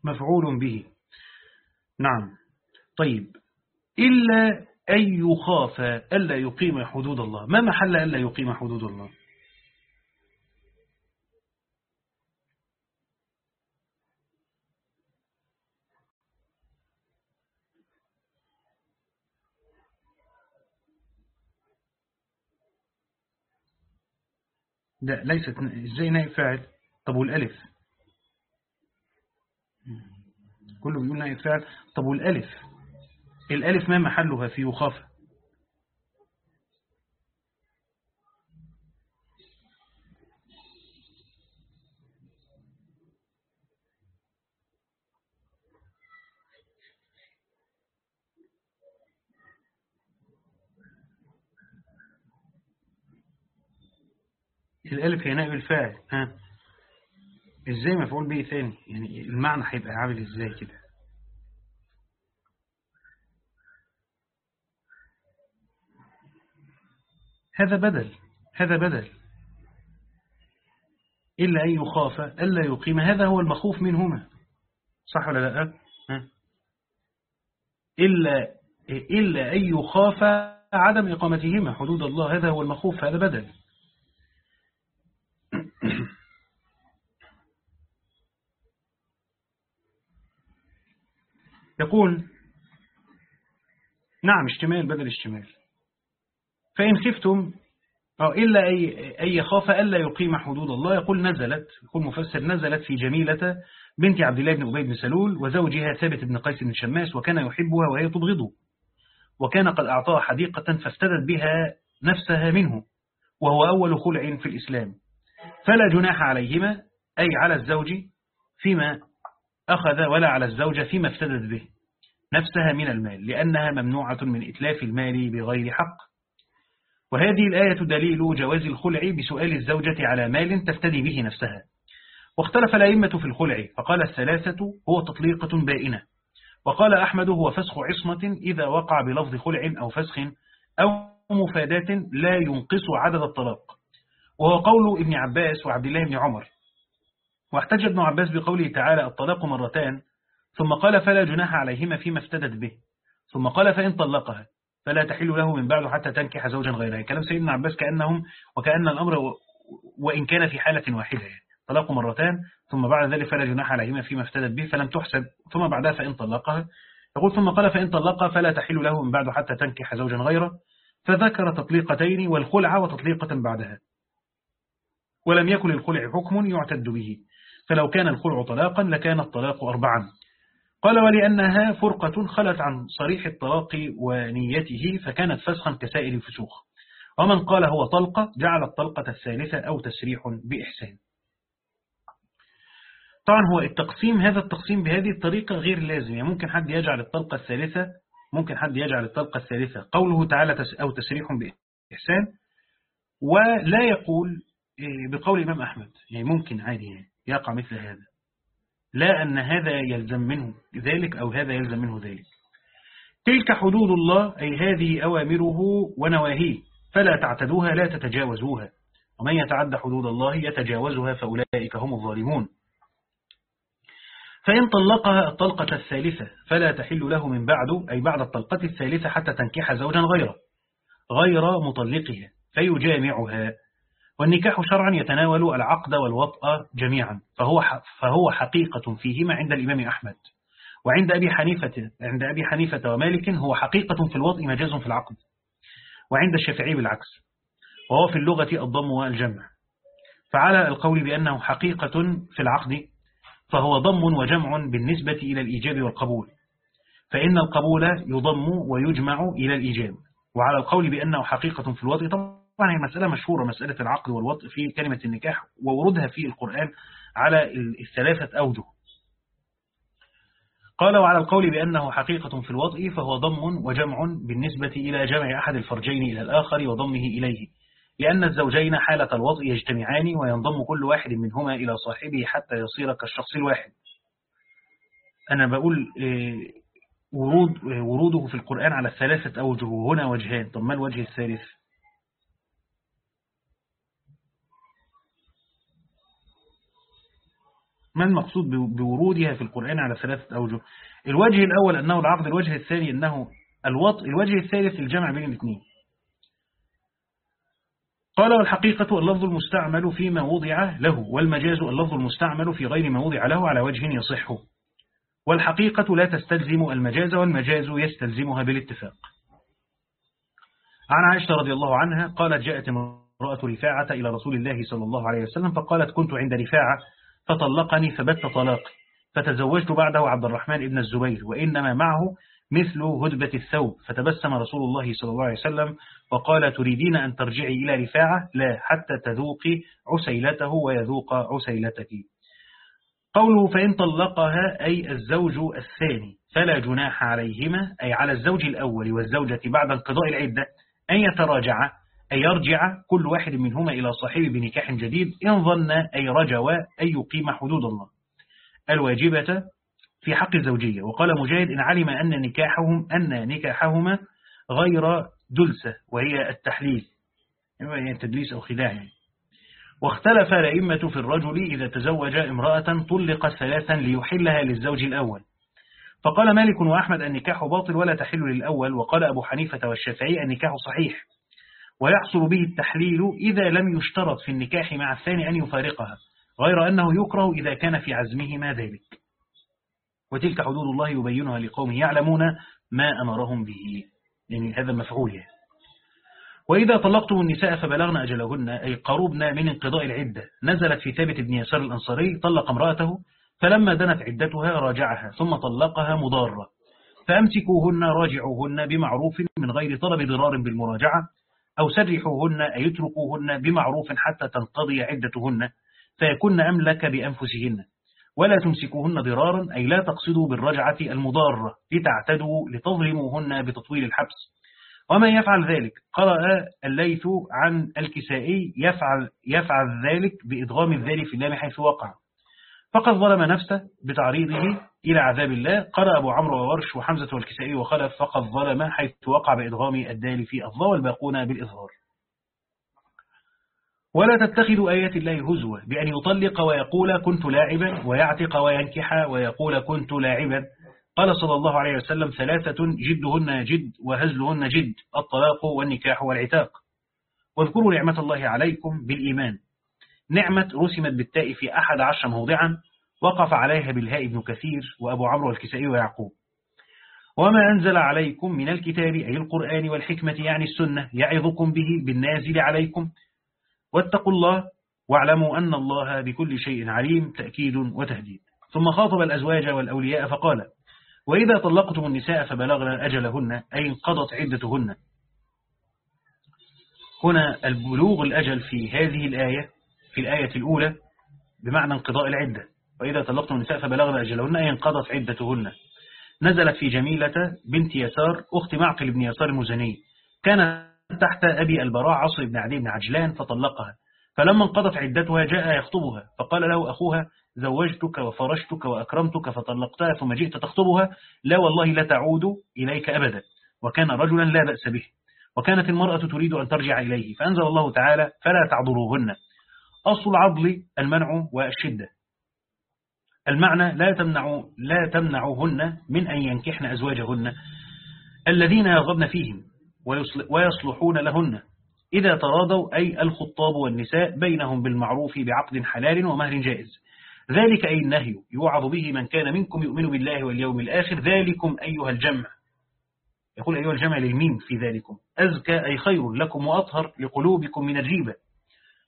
مفعول به. نعم. طيب. إلا أن يخاف ألا يقيم حدود الله. ما محل ألا يقيم حدود الله؟ لا ليست إزاي نائب فاعل طب والألف؟ كله بيقول نائب فاعل طب والألف؟ الألف ما محلها في يخاف الألف هي نائب الفاعل ها؟ إزاي مفعول به ثاني يعني المعنى هيبقى عامل إزاي كده؟ هذا بدل هذا بدل. إلا أن يخاف ألا يقيم هذا هو المخوف منهما. صح ولا لأ؟ ها؟ إلا, إلا أن يخاف عدم إقامتهما. حدود الله هذا هو المخوف هذا بدل. يقول نعم اشتمال بدل اشتمال. فإن خفتم أو إلا أي يخاف ألا يقيم حدود الله يقول نزلت يقول مفسر نزلت في جميلة بنت عبد الله بن أبي بن سلول وزوجها ثابت بن قيس بن شماس وكان يحبها وهي تبغضه. وكان قد أعطاها حديقة فافتدت بها نفسها منه وهو أول خلع في الإسلام. فلا جناح عليهما أي على الزوج فيما أخذ ولا على الزوجة فيما افتدت به نفسها من المال لأنها ممنوعة من إتلاف المال بغير حق. وهذه الآية دليل جواز الخلع بسؤال الزوجة على مال تفتدي به نفسها. واختلف الأئمة في الخلع فقال الثلاثة هو تطليقة بائنة. وقال أحمد هو فسخ عصمة إذا وقع بلفظ خلع أو فسخ أو مفادات لا ينقص عدد الطلاق. وهو قول ابن عباس وعبد الله بن عمر. واحتج ابن عباس بقوله تعالى الطلاق مرتان ثم قال فلا جناح عليهما فيما افتدت به. ثم قال فإن طلقها فلا تحل له من بعد حتى تنكح زوجا غيرها. كلام سيدنا عباس كأنهم وكأن الأمر وإن كان في حالة واحدة يعني. طلاق مرتان ثم بعد ذلك فلا جناح عليهما فيما افتدت به فلم تحسب. ثم بعدها فإن طلقها. يقول ثم قال فإن طلقها فلا تحل له من بعد حتى تنكح زوجا غيره. فذكر تطليقتين والخلع وتطليقة بعدها. ولم يكن الخلع حكم يعتد به. فلو كان الخلع طلاقا لكان الطلاق أربعا. قال ولأنها فرقة خلت عن صريح الطلاق ونيته فكانت فسخا كسائر الفسوخ. ومن قال هو طلقة جعل الطلقة الثالثة أو تسريح بإحسان. طبعا هو التقسيم هذا التقسيم بهذه الطريقة غير لازم. يعني ممكن حد يجعل الطلقة الثالثة ممكن حد يجعل الطلقة الثالثة. قوله تعالى أو تسريح بإحسان ولا يقول إيه، بقول إمام أحمد. يعني ممكن عادي يعني. يقع مثل هذا. لا أن هذا يلزم منه ذلك أو هذا يلزم منه ذلك. تلك حدود الله أي هذه أوامره ونواهيه. فلا تعتدوها لا تتجاوزوها. ومن يتعد حدود الله يتجاوزها فأولئك هم الظالمون. فإن طلقها الطلقة الثالثة فلا تحل له من بعد أي بعد الطلقة الثالثة حتى تنكح زوجا غيره غير مطلقها فيجامعها. والنكاح شرعا يتناول العقد والوطأ جميعا فهو فهو حقيقة فيهما عند الإمام أحمد. وعند أبي حنيفة عند أبي حنيفة ومالك هو حقيقة في الوضع مجاز في العقد. وعند الشافعي بالعكس وهو في اللغة الضم والجمع. فعلى القول بأنه حقيقة في العقد فهو ضم وجمع بالنسبة إلى الإيجاب والقبول. فإن القبول يضم ويجمع إلى الإيجاب. وعلى القول بأنه حقيقة في الوضع طبعا هي مسألة مشهورة مسألة العقد والوضع في كلمة النكاح وورودها في القرآن على الثلاثة أوجه. قال وعلى القول بأنه حقيقة في الوضع فهو ضم وجمع بالنسبة إلى جمع أحد الفرجين إلى الآخر وضمه إليه لأن الزوجين حالة الوضع يجتمعان وينضم كل واحد منهما إلى صاحبه حتى يصير كالشخص الواحد. أنا بقول آه، ورود آه، وروده في القرآن على ثلاثة أوجه وهنا وجهان. طب ما الوجه الثالث؟ ما المقصود بورودها في القرآن على ثلاثة أوجه؟ الوجه الأول أنه العقد الوجه الثاني أنه الوطء الوجه الثالث الجمع بين الاثنين. قال والحقيقة اللفظ المستعمل فيما وضع له والمجاز اللفظ المستعمل في غير ما وضع له على وجه يصح. والحقيقة لا تستلزم المجاز والمجاز يستلزمها بالاتفاق. عن عائشة رضي الله عنها قالت جاءت امرأة رفاعة إلى رسول الله صلى الله عليه وسلم فقالت كنت عند رفاعة فطلقني فبت طلاقي فتزوجت بعده عبد الرحمن ابن الزبير وإنما معه مثل هدبة الثوب. فتبسم رسول الله صلى الله عليه وسلم وقال تريدين أن ترجعي إلى رفاعة؟ لا حتى تذوقي عسيلته ويذوق عسيلتك. قوله فإن طلقها أي الزوج الثاني فلا جناح عليهما أي على الزوج الأول والزوجة بعد انقضاء العدة أن يتراجع أي يرجع كل واحد منهما إلى صاحبه بنكاح جديد إن ظن أي رجوا أن يقيم حدود الله. الواجبة في حق الزوجية. وقال مجاهد إن علم أن نكاحهم أن نكاحهما غير دلسة وهي التحليل. يعني تدليس أو خداع. يعني. واختلف الأئمة في الرجل إذا تزوج امرأة طلقت ثلاثا ليحلها للزوج الأول. فقال مالك وأحمد النكاح باطل ولا تحل للأول. وقال أبو حنيفة والشافعي النكاح صحيح. ويحصل به التحليل إذا لم يشترط في النكاح مع الثاني أن يفارقها غير أنه يكره إذا كان في عزمهما ذلك. وتلك حدود الله يبينها لقوم يعلمون ما أمرهم به. يعني هذا مفعول يعني. وإذا طلقتم النساء فبلغن أجلهن أي قربنا من انقضاء العدة. نزلت في ثابت بن يسار الأنصاري طلق امرأته فلما دنت عدتها راجعها ثم طلقها مضارة. فأمسكوهن راجعوهن بمعروف من غير طلب ضرار بالمراجعة. أو سرحوهن أي يتركوهن بمعروف حتى تنقضي عدتهن فيكن أملك بأنفسهن. ولا تمسكوهن ضرارا أي لا تقصدوا بالرجعة المضارة لتعتدوا لتظلموهن بتطويل الحبس. ومن يفعل ذلك؟ قرأ الليث عن الكسائي يفعل, يفعل ذلك بإدغام الذال في اللام حيث وقع. فقد ظلم نفسه بتعريضه إلى عذاب الله. قرأ أبو عمرو وورش وحمزة والكسائي وخلف فقد ظلم حيث وقع بإدغام الدال في أفضى والباقون بالإظهار. ولا تتخذوا آيات الله هزوة بأن يطلق ويقول كنت لاعبا ويعتق وينكح ويقول كنت لاعبا. قال صلى الله عليه وسلم ثلاثة جدهن جد وهزلهن جد الطلاق والنكاح والعتاق. واذكروا نعمة الله عليكم بالإيمان. نعمة رسمت بالتاء في أحد عشر موضعا. وقف عليها بالهاء ابن كثير وأبو عمرو والكسائي ويعقوب. وما أنزل عليكم من الكتاب أي القرآن والحكمة يعني السنة يعظكم به بالنازل عليكم. واتقوا الله واعلموا أن الله بكل شيء عليم تأكيد وتهديد. ثم خاطب الأزواج والأولياء فقال وإذا طلقتم النساء فبلغنا أجلهن أي انقضت عدتهن. هنا البلوغ الأجل في هذه الآية في الآية الأولى بمعنى انقضاء العدة. وإذا طلقتم النساء فبلغنا أجلهن أي انقضت عدتهن. نزلت في جميلة بنت يسار أخت معقل بن يسار المزني. كانت تحت أبي البراء عصر بن عدي بن عجلان فطلقها. فلما انقضت عدتها جاء يخطبها. فقال له أخوها زوجتك وفرشتك وأكرمتك فطلقتها ثم جئت تخطبها لا والله لا تعود إليك أبدا. وكان رجلا لا بأس به. وكانت المرأة تريد أن ترجع إليه. فأنزل الله تعالى فلا تعذروهن أصل العضل المنع والشدة. المعنى لا تمنع لا تمنعهن من أن ينكحن أزواجهن الذين يرغبن فيهم ويصلحون لهن إذا تراضوا أي الخطاب والنساء بينهم بالمعروف بعقد حلال ومهر جائز. ذلك أي النهي يوعظ به من كان منكم يؤمن بالله واليوم الآخر. ذلكم أيها الجمع. يقول أيها الجمع للميم في ذلكم. أزكى أي خير لكم وأطهر لقلوبكم من الريبة.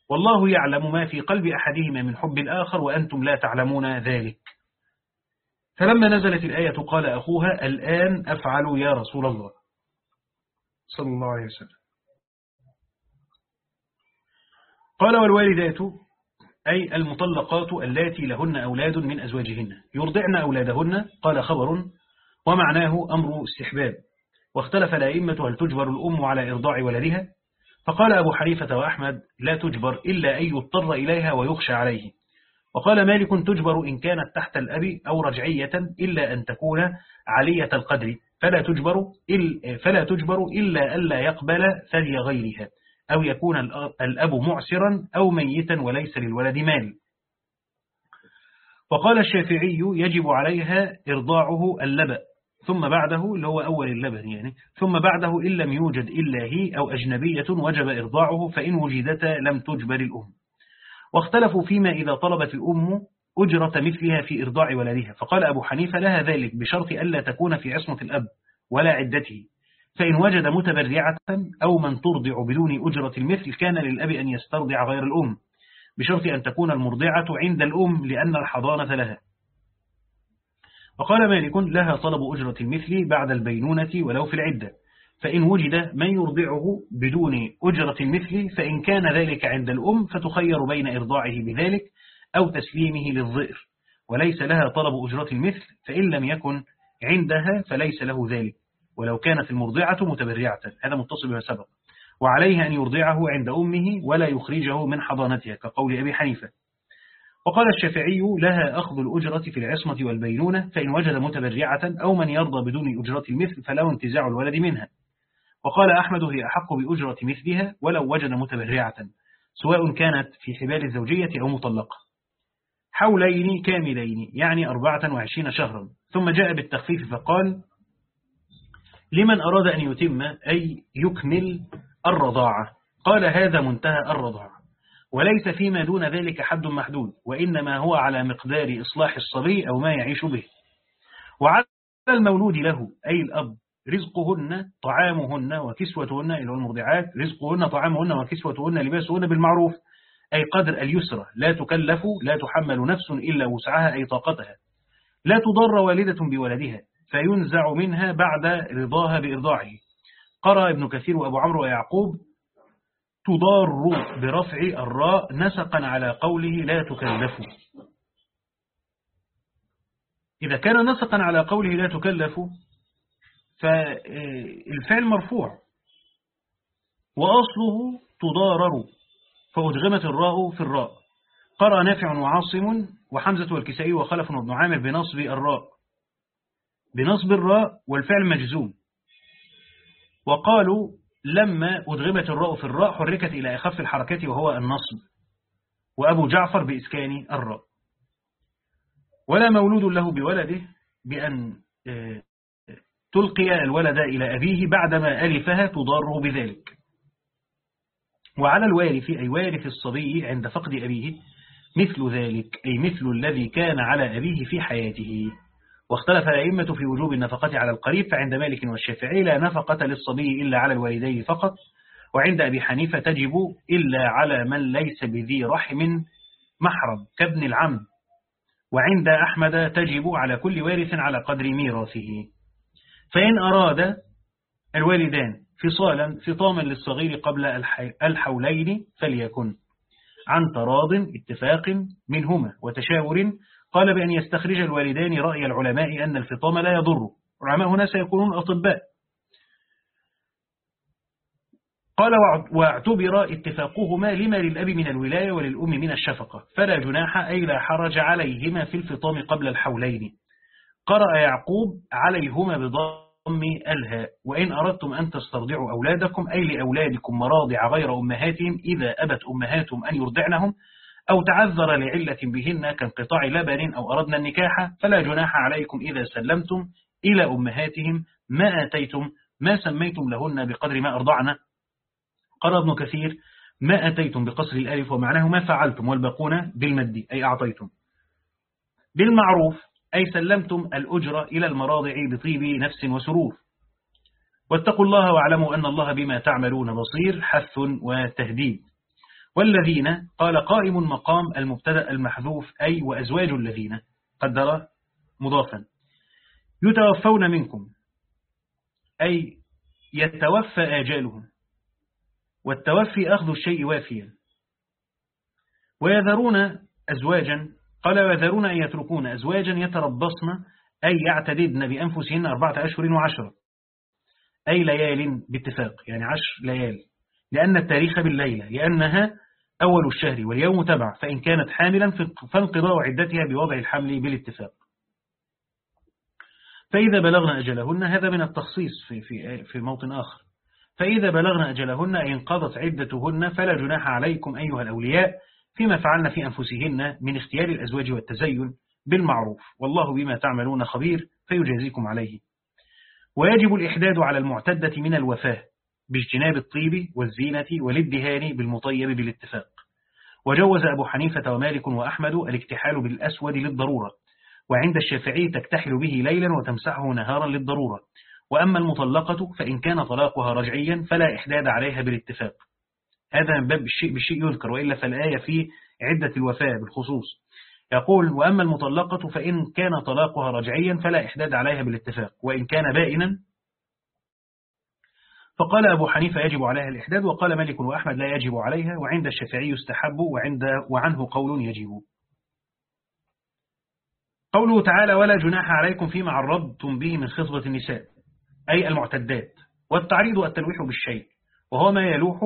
والله يعلم ما في قلب أحدهما من حب الآخر وأنتم لا تعلمون ذلك. فلما نزلت الآية قال أخوها الآن أفعل يا رسول الله. صلى الله عليه وسلم. قال والوالدات أي المطلقات اللاتي لهن أولاد من أزواجهن. يرضعن أولادهن؟ قال خبر. ومعناه أمر استحباب. واختلف الأئمة هل تجبر الأم على إرضاع ولدها؟ فقال أبو حنيفة وأحمد لا تجبر إلا أن يضطر إليها ويخشى عليه. وقال مالك تجبر إن كانت تحت الأب أو رجعية إلا أن تكون عالية القدر. فلا تجبر, فلا تجبر إلا ألا يقبل ثدي غيرها أو يكون الأب معسرا أو ميتا وليس للولد مال. وقال الشافعي يجب عليها إرضاعه اللبأ. ثم بعده اللي هو أول اللبن يعني ثم بعده إن لم يوجد إلا هي أو أجنبية وجب إرضاعه فإن وجدتا لم تجبر الأم. واختلفوا فيما إذا طلبت الأم أجرة مثلها في إرضاع ولدها. فقال أبو حنيفة لها ذلك بشرط ألا تكون في عصمة الأب ولا عدته. فإن وجد متبرعة أو من ترضع بدون أجرة المثل كان للأب أن يسترضع غير الأم بشرط أن تكون المرضعة عند الأم لأن الحضانة لها. وقال مالك لها طلب أجرة المثل بعد البينونة ولو في العدة فإن وجد من يرضعه بدون أجرة المثل فإن كان ذلك عند الأم فتخير بين إرضاعه بذلك أو تسليمه للظئر وليس لها طلب أجرة المثل فإن لم يكن عندها فليس له ذلك ولو كانت المرضعة متبرعة هذا متصل بما سبق وعليه أن يرضعه عند أمه ولا يخرجه من حضانتها كقول أبي حنيفة. وقال الشافعي لها أخذ الأجرة في العصمة والبينونة فإن وجد متبرعة أو من يرضى بدون أجرة المثل فله انتزاع الولد منها. وقال أحمد هي أحق بأجرة مثلها ولو وجد متبرعة سواء كانت في حبال الزوجية أو مطلقة. حولين كاملين يعني أربعة وعشرين شهرا. ثم جاء بالتخفيف فقال لمن أراد أن يتم أي يكمل الرضاعة؟ قال هذا منتهى الرضاعة. وليس فيما دون ذلك حد محدود وإنما هو على مقدار إصلاح الصبي أو ما يعيش به. وعلى المولود له أي الأب رزقهن طعامهن وكسوتهن إلى المرضعات رزقهن طعامهن وكسوتهن لباسهن بالمعروف أي قدر اليسرى لا تكلف لا تحمل نفس إلا وسعها أي طاقتها. لا تضر والدة بولدها فينزع منها بعد رضاها بإرضاعه. قرأ ابن كثير وأبو عمرو ويعقوب تضار برفع الراء نسقا على قوله لا تكلف إذا كان نسقا على قوله لا تكلف فالفعل مرفوع. وأصله تضارر فأدغمت الراء في الراء. قرأ نافع وعاصم وحمزة والكسائي وخلف وابن عامر بنصب الراء. بنصب الراء والفعل مجزوم. وقالوا لما أدغمت الراء في الراء حركت إلى أخف الحركات وهو النصب. وأبو جعفر بإسكان الراء. ولا مولود له بولده بأن آه، تلقي الولد إلى أبيه بعدما ألفها تضاره بذلك. وعلى الوارث أي وارث الصبي عند فقد أبيه مثل ذلك أي مثل الذي كان على أبيه في حياته. واختلف الأئمة في وجوب النفقة على القريب فعند مالك والشافعي لا نفقة للصبي إلا على الوالدين فقط وعند أبي حنيفة تجب إلا على من ليس بذي رحم محرم كابن العم وعند أحمد تجب على كل وارث على قدر ميراثه. فإن أراد الوالدان فصالا فطاما للصغير قبل الحولين فليكن عن تراض اتفاق منهما وتشاور قال بأن يستخرج الوالدان رأي العلماء أن الفطام لا يضر. العلماء هنا سيكونون أطباء. قال واعتبر اتفاقهما لما للأب من الولاية وللأم من الشفقة. فلا جناح أي لا حرج عليهما في الفطام قبل الحولين. قرأ يعقوب عليهما بضم الهاء. وإن أردتم أن تسترضعوا أولادكم أي لأولادكم مراضع غير أمهاتهم إذا أبت أمهاتهم أن يرضعنهم أو تعذر لعلة بهن كانقطاع لبن أو أردنا النكاح فلا جناح عليكم إذا سلمتم إلى أمهاتهم ما آتيتم ما سميتم لهن بقدر ما أرضعنا. قال ابن كثير ما أتيتم بقصر الألف ومعناه ما فعلتم والبقون بالمد أي أعطيتم. بالمعروف أي سلمتم الأجرة إلى المراضع بطيب نفس وسرور. واتقوا الله واعلموا أن الله بما تعملون بصير حث وتهديد. والذين قال قائم مقام المبتدأ المحذوف أي وأزواج الذين قدر مضافا. يتوفون منكم أي يتوفى آجالهم والتوفي أخذ الشيء وافيا. ويذرون أزواجا قال ويذرون أن يتركون أزواجا يتربصن أي يعتددن بأنفسهن أربعة أشهر وعشرة أي ليال باتفاق يعني عشر ليال لأن التاريخ بالليلة لأنها أول الشهر واليوم تبع فإن كانت حاملا فانقضاء عدتها بوضع الحمل بالاتفاق. فإذا بلغنا أجلهن هذا من التخصيص في, في, في موطن آخر. فإذا بلغنا أجلهن انقضت عدتهن فلا جناح عليكم أيها الأولياء فيما فعلن في أنفسهن من اختيار الأزواج والتزين بالمعروف. والله بما تعملون خبير فيجازيكم عليه. ويجب الإحداد على المعتدة من الوفاة. باجتناب الطيب والزينة والادهان بالمطيب بالاتفاق. وجوز أبو حنيفة ومالك وأحمد الاكتحال بالأسود للضرورة وعند الشافعي تكتحل به ليلا وتمسحه نهارا للضرورة. وأما المطلقة فإن كان طلاقها رجعيا فلا إحداد عليها بالاتفاق. هذا من باب الشيء بالشيء يذكر وإلا فالآية في عدة الوفاة بالخصوص. يقول وأما المطلقة فإن كان طلاقها رجعيا فلا إحداد عليها بالاتفاق وإن كان بائنا فقال أبو حنيفة يجب عليها الإحداد وقال مالك وأحمد لا يجب عليها وعند الشافعي يستحب وعند وعنه قول يجب. قوله تعالى ولا جناح عليكم فيما عرضتم به من خصبة النساء أي المعتدات والتعريض التلويح بالشيء وهو ما يلوح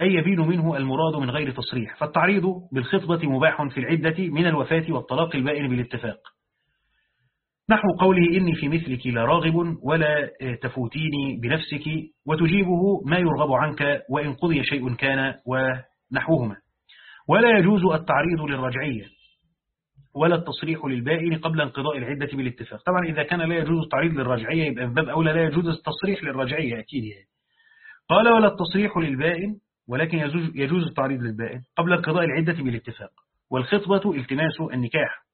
أي يبين منه المراد من غير تصريح فالتعريض بالخطبة مباح في العدة من الوفاة والطلاق البائن بالاتفاق. نحو قوله إني في مثلك لا راغب ولا تفوتيني بنفسك وتجيبه ما يرغب عنك وإن قضي شيء كان ونحوهما. ولا يجوز التعريض للرجعية ولا التصريح للبائن قبل انقضاء العدة بالاتفاق. طبعا إذا كان لا يجوز التعريض للرجعية يبقى في باب أولى لا يجوز التصريح للرجعية أكيد يعني. قال ولا التصريح للبائن ولكن يجوز التعريض للبائن قبل انقضاء العدة بالاتفاق. والخطبة التماس النكاح.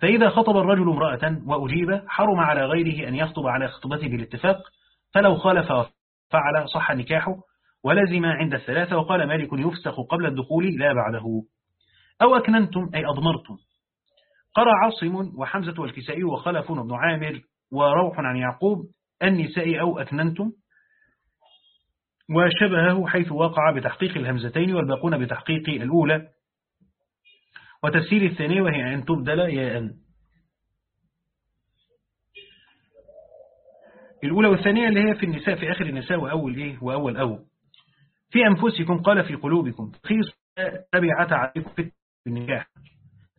فإذا خطب الرجل امرأة وأجيب حرم على غيره أن يخطب على خطبته بالاتفاق فلو خالف وفعل صح نكاحه ولزم عند الثلاثة وقال مالك يفسخ قبل الدخول لا بعده. أو أكننتم أي أضمرتم. قرأ عاصم وحمزة والكسائي وخلف بن عامر وروح عن يعقوب النساء أو أكننتم؟ وشبهه حيث وقع بتحقيق الهمزتين والباقون بتحقيق الأولى. وتفسير الثانية وهي أن تبدل يا أن. الأولى والثانية اللي هي في النساء في آخر النساء وأول إيه؟ وأول أول في أنفسكم قال في قلوبكم خيص تبعت عليكم في النكاح.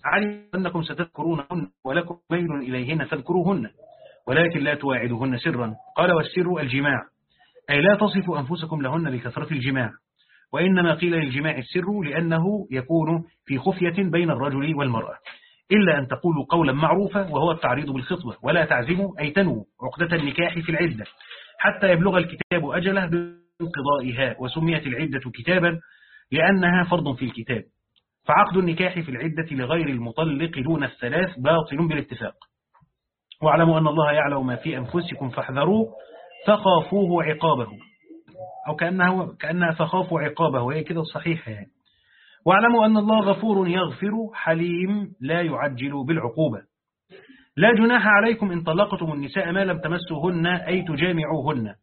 علم أنكم ستذكرونهن ولكم ميل إليهن فاذكروهن ولكن لا تواعدهن سرا. قال والسر الجماع. أي لا تصفوا أنفسكم لهن بكثرة الجماع. وإنما قيل للجماع السر لأنه يكون في خفية بين الرجل والمرأة إلا أن تقولوا قولا معروفا وهو التعريض بالخطبة ولا تعزموا أي تنووا عقدة النكاح في العدة حتى يبلغ الكتاب أجله بانقضائها وسميت العدة كتابا لأنها فرض في الكتاب فعقد النكاح في العدة لغير المطلق دون الثلاث باطل بالاتفاق. واعلموا أن الله يعلم ما في أنفسكم فاحذروه فخافوه عقابه. أو كأنه كأنها فخافوا عقابه وهي كده صحيحة يعني. واعلموا أن الله غفور يغفر حليم لا يعجل بالعقوبة. لا جناح عليكم إن طلقتم النساء ما لم تمسوهن أي تجامعوهن.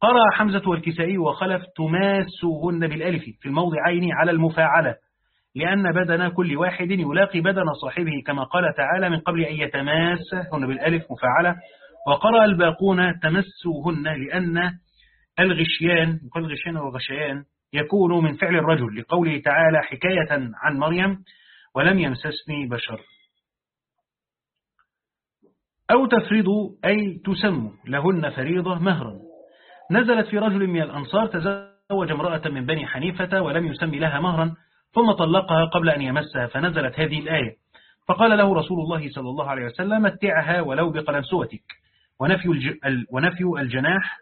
قرأ حمزة والكسائي وخلف تماسوهن بالألف في الموضعين على المفاعلة لأن بدن كل واحد يلاقي بدن صاحبه كما قال تعالى من قبل أن يتماس هنا بالألف مفاعلة. وقرأ الباقون تمسوهن لأن الغشيان يقال الغشيان والغشيان يكون من فعل الرجل لقوله تعالى حكاية عن مريم ولم يمسسني بشر. أو تفرضوا أي تسموا لهن فريضة مهرا. نزلت في رجل من الأنصار تزوج امرأة من بني حنيفة ولم يسمي لها مهرا ثم طلقها قبل أن يمسها فنزلت هذه الآية. فقال له رسول الله صلى الله عليه وسلم متعها ولو بقلنسوتك ونفي. ونفي الجناح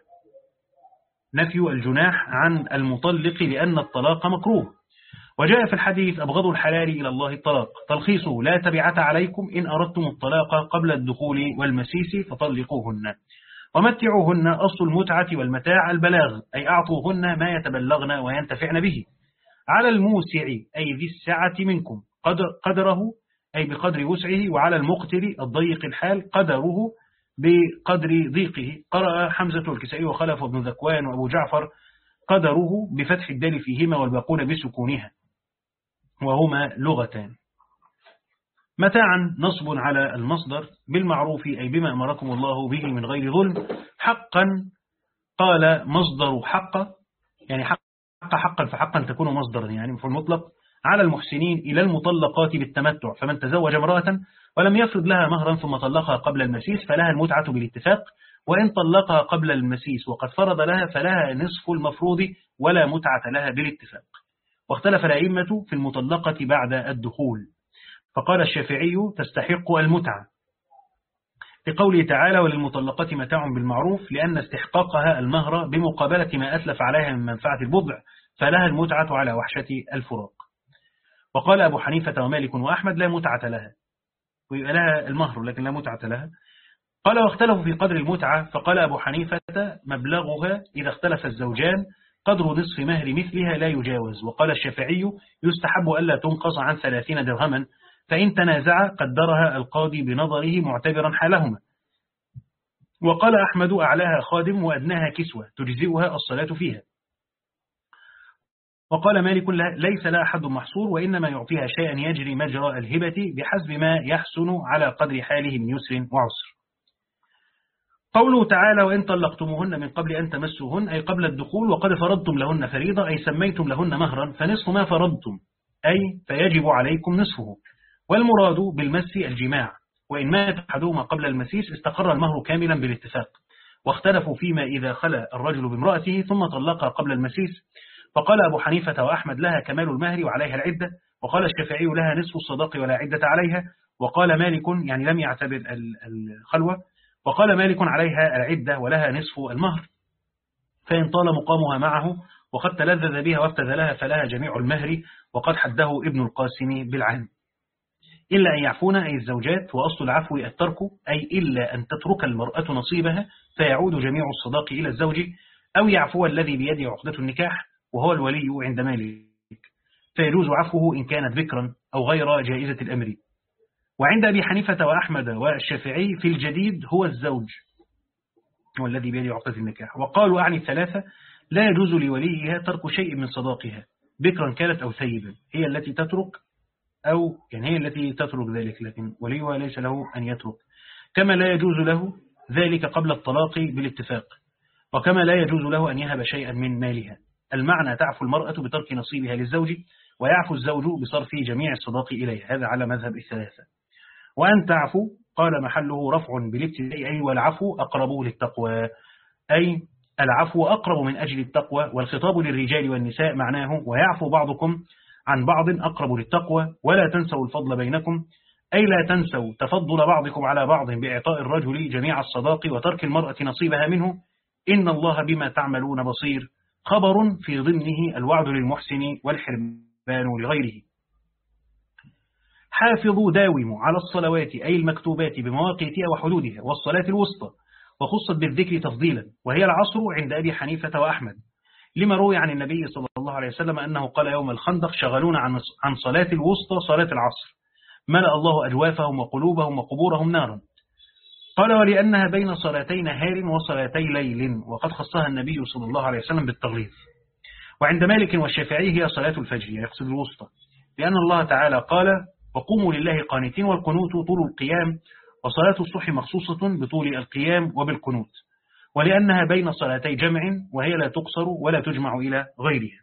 نفي الجناح عن المطلق لأن الطلاق مكروه. وجاء في الحديث أبغض الحلال إلى الله الطلاق. تلخيصه لا تبعة عليكم إن أردتم الطلاق قبل الدخول والمسيس فطلقوهن. ومتعوهن أصل المتعة والمتاع البلاغ أي أعطوهن ما يتبلغن وينتفعن به. على الموسع أي ذي السعة منكم. قدر قدره أي بقدر وسعه. وعلى المقتر الضيق الحال قدره. بقدر ضيقه. قرأ حمزة والكسائي وخلف ابن ذكوان وأبو جعفر قدره بفتح الدال فيهما والباقون بسكونها وهما لغتان. متاعا نصب على المصدر بالمعروف أي بما أمركم الله به من غير ظلم. حقا قال مصدر حق يعني حق حقا فحقا تكون مصدرا يعني في المطلق على المحسنين إلى المطلقات بالتمتع. فمن تزوج امرأة ولم يفرض لها مهرا ثم طلقها قبل المسيس فلها المتعة بالاتفاق وإن طلقها قبل المسيس وقد فرض لها فلها نصف المفروض ولا متعة لها بالاتفاق. واختلف الأئمة في المطلقة بعد الدخول. فقال الشافعي تستحق المتعة. لقوله تعالى وللمطلقة متاع بالمعروف لأن استحقاقها المهر بمقابلة ما أتلف عليها من منفعة البضع فلها المتعة على وحشة الفراق. وقال أبو حنيفة ومالك وأحمد لا متعة لها. ويبقى لها المهر لكن لا متعة لها. قال واختلفوا في قدر المتعة. فقال أبو حنيفة مبلغها إذا اختلف الزوجان قدر نصف مهر مثلها لا يجاوز. وقال الشافعي يستحب ألا تنقص عن ثلاثين درهما فإن تنازع قدرها القاضي بنظره معتبرا حالهما. وقال أحمد أعلاها خادم وأدناها كسوة تجزئها الصلاة فيها. وقال مالك ليس لا أحد محصور وإنما يعطيها شيئا يجري مجرى الهبة بحسب ما يحسن على قدر حاله من يسر وعسر. قوله تعالى وإن طلقتموهن من قبل أن تمسوهن أي قبل الدخول وقد فرضتم لهن فريضة أي سميتم لهن مهرا فنصف ما فرضتم أي فيجب عليكم نصفه. والمراد بالمس الجماع وإن مات أحدهما قبل المسيس استقر المهر كاملا بالاتفاق واختلفوا فيما إذا خلى الرجل بامرأته ثم طلقها قبل المسيس فقال أبو حنيفة وأحمد لها كمال المهر وعليها العدة وقال الشافعي لها نصف الصداق ولا عدة عليها وقال مالك يعني لم يعتبر الخلوة وقال مالك عليها العدة ولها نصف المهر فإن طال مقامها معه وقد تلذذ بها وافتذلها فلها جميع المهر وقد حده ابن القاسم بالعام إلا أن يعفون أي الزوجات وأصل العفو الترك أي إلا أن تترك المرأة نصيبها فيعود جميع الصداق إلى الزوج أو يعفو الذي بيده عقدة النكاح وهو الولي عند مالك. فيجوز عفوه إن كانت ذكرا أو غير جائزة الأمر. وعند أبي حنيفة وأحمد والشافعي في الجديد هو الزوج. هو الذي بيده عقدة النكاح. وقالوا أعني الثلاثة لا يجوز لوليها ترك شيء من صداقها. بكرا كانت أو ثيبا هي التي تترك أو يعني هي التي تترك ذلك لكن وليها ليس له أن يترك. كما لا يجوز له ذلك قبل الطلاق بالاتفاق. وكما لا يجوز له أن يهب شيئا من مالها. المعنى تعفو المرأة بترك نصيبها للزوج ويعفو الزوج بصرف جميع الصداق إليه. هذا على مذهب الثلاثة. وأن تعفو قال محله رفع بالابتداء أي والعفو أقرب للتقوى. أي العفو أقرب من أجل التقوى والخطاب للرجال والنساء معناه ويعفو بعضكم عن بعض أقرب للتقوى. ولا تنسوا الفضل بينكم أي لا تنسوا تفضل بعضكم على بعض بإعطاء الرجل جميع الصداق وترك المرأة نصيبها منه. إن الله بما تعملون بصير. خبر في ضمنه الوعد للمحسن والحرمان لغيره. حافظوا داوموا على الصلوات أي المكتوبات بمواقيتها وحدودها والصلاة الوسطى وخصت بالذكر تفضيلا وهي العصر عند أبي حنيفة وأحمد لما روي عن النبي صلى الله عليه وسلم أنه قال يوم الخندق شغلونا عن عن صلاة الوسطى صلاة العصر. ملأ الله أجوافهم وقلوبهم وقبورهم نارا. قال ولأنها بين صلاتي نهار وصلاتي ليل وقد خصها النبي صلى الله عليه وسلم بالتغليظ. وعند مالك والشافعي هي صلاة الفجر يقصد الوسطى. لأن الله تعالى قال وقوموا لله قانتين والقنوت طول القيام وصلاة الصبح مخصوصة بطول القيام وبالقنوت. ولأنها بين صلاتي جمع وهي لا تقصر ولا تجمع إلى غيرها.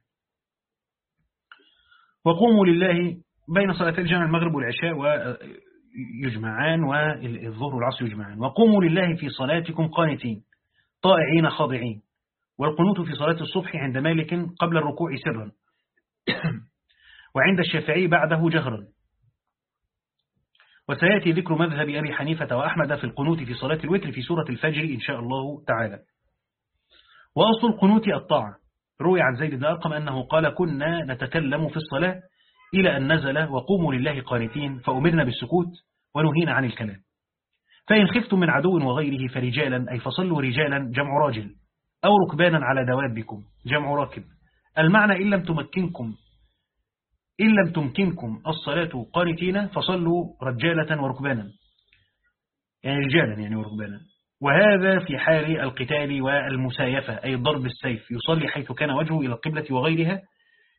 وقوموا لله بين صلاتي الجمع المغرب والعشاء ويجمعان والظهر والعصر يجمعان. وقوموا لله في صلاتكم قانتين طائعين خاضعين. والقنوت في صلاة الصبح عند مالك قبل الركوع سرا. وعند الشافعي بعده جهرا. وسيأتي ذكر مذهب أبي حنيفة وأحمد في القنوت في صلاة الوتر في سورة الفجر إن شاء الله تعالى. وأصل القنوت الطاعة. روي عن زيد بن أرقم أنه قال كنا نتكلم في الصلاة إلى أن نزل وقوموا لله قانتين فأمرنا بالسكوت ونهينا عن الكلام. فإن خفتم من عدو وغيره فرجالا أي فصلوا رجالا جمع راجل. أو ركبانا على دوابكم جمع راكب. المعنى إن لم تمكنكم إن لم تمكنكم الصلاة قانتين فصلوا رجالة وركبانا. يعني رجالا يعني وركبانا. وهذا في حال القتال والمسايفة أي الضرب بالسيف يصلي حيث كان وجهه إلى القبلة وغيرها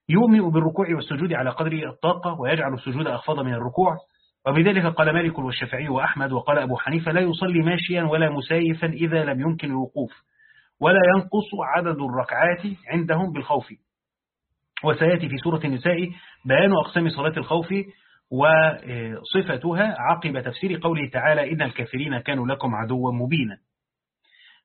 يومئ بالركوع والسجود على قدر الطاقة ويجعل السجود أخفض من الركوع. وبذلك قال مالك والشافعي وأحمد وقال أبو حنيفة لا يصلي ماشيا ولا مسايفا إذا لم يمكن الوقوف ولا ينقص عدد الركعات عندهم بالخوف. وسيأتي في سورة النساء بيان أقسام صلاة الخوف وصفتها عقب تفسير قوله تعالى إن الكافرين كانوا لكم عدوا مبينا.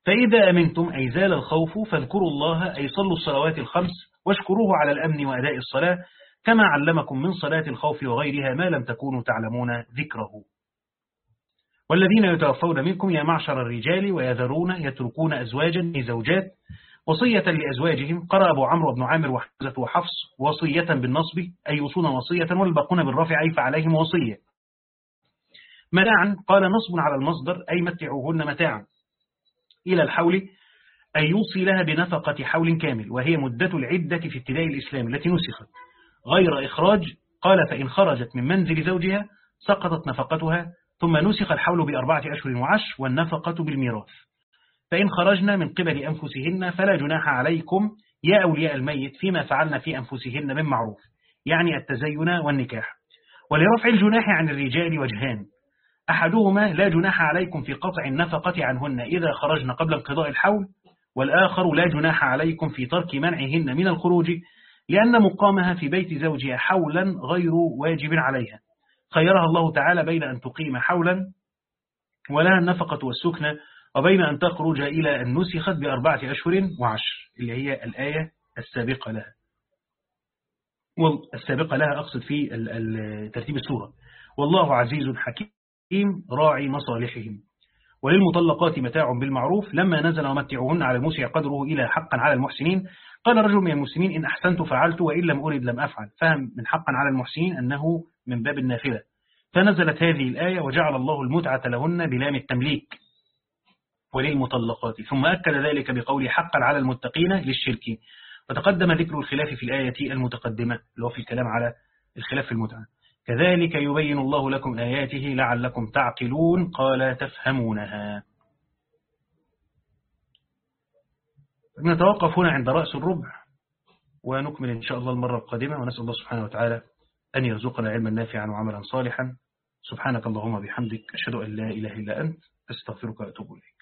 فإذا أمنتم أي زال الخوف فاذكروا الله أي صلوا الصلوات الخمس واشكروه على الأمن وأداء الصلاة كما علمكم من صلاة الخوف وغيرها ما لم تكونوا تعلمون ذكره. والذين يتوفون منكم يا معشر الرجال ويذرون يتركون أزواجا زوجات وصية لأزواجهم قرأ أبو عمرو بن عامر وحمزة وحفص وصية بالنصب أي يوصون وصية والباقون بالرفع أي فعليهم وصية. متاعا قال نصب على المصدر أي متعوهن متاعا. إلى الحول أي يوصي لها بنفقة حول كامل وهي مدة العدة في ابتداء الإسلام التي نسخت. غير إخراج قال فإن خرجت من منزل زوجها سقطت نفقتها ثم نسخ الحول بأربعة أشهر وعش والنفقة بالميراث. فإن خرجنا من قبل أنفسهن فلا جناح عليكم يا أولياء الميت فيما فعلنا في أنفسهن من معروف. يعني التزين والنكاح. ولرفع الجناح عن الرجال وجهان. أحدهما لا جناح عليكم في قطع النفقة عنهن إذا خرجنا قبل انقضاء الحول والآخر لا جناح عليكم في ترك منعهن من الخروج لأن مقامها في بيت زوجها حولا غير واجب عليها. خيرها الله تعالى بين أن تقيم حولا ولها النفقة والسكنة وبين أن تخرج إلى أن نسخت بأربعة أشهر وعشر اللي هي الآية السابقة لها. والسابقة لها أقصد في ترتيب السورة. والله عزيز حكيم راعي مصالحهم. وللمطلقات متاع بالمعروف لما نزل ومتعوهن على المسع قدره إلى حقا على المحسنين. قال رجل من المسلمين إن أحسنت فعلت وإن لم أرد لم أفعل. فهم من حقا على المحسنين أنه من باب النافلة. فنزلت هذه الآية وجعل الله المتعة لهن بلام التمليك وللمطلقات. ثم أكد ذلك بقول حقا على المتقين للشرك وتقدم ذكر الخلاف في الآية المتقدمة اللي هو في الكلام على الخلاف في المتعة. كذلك يبين الله لكم آياته لعلكم تعقلون قال تفهمونها. نتوقف هنا عند رأس الربع ونكمل إن شاء الله المرة القادمة ونسأل الله سبحانه وتعالى أن يرزقنا علما نافعا وعملا صالحا. سبحانك اللهم بحمدك أشهد أن لا إله إلا أنت أستغفرك وأتوب إليك.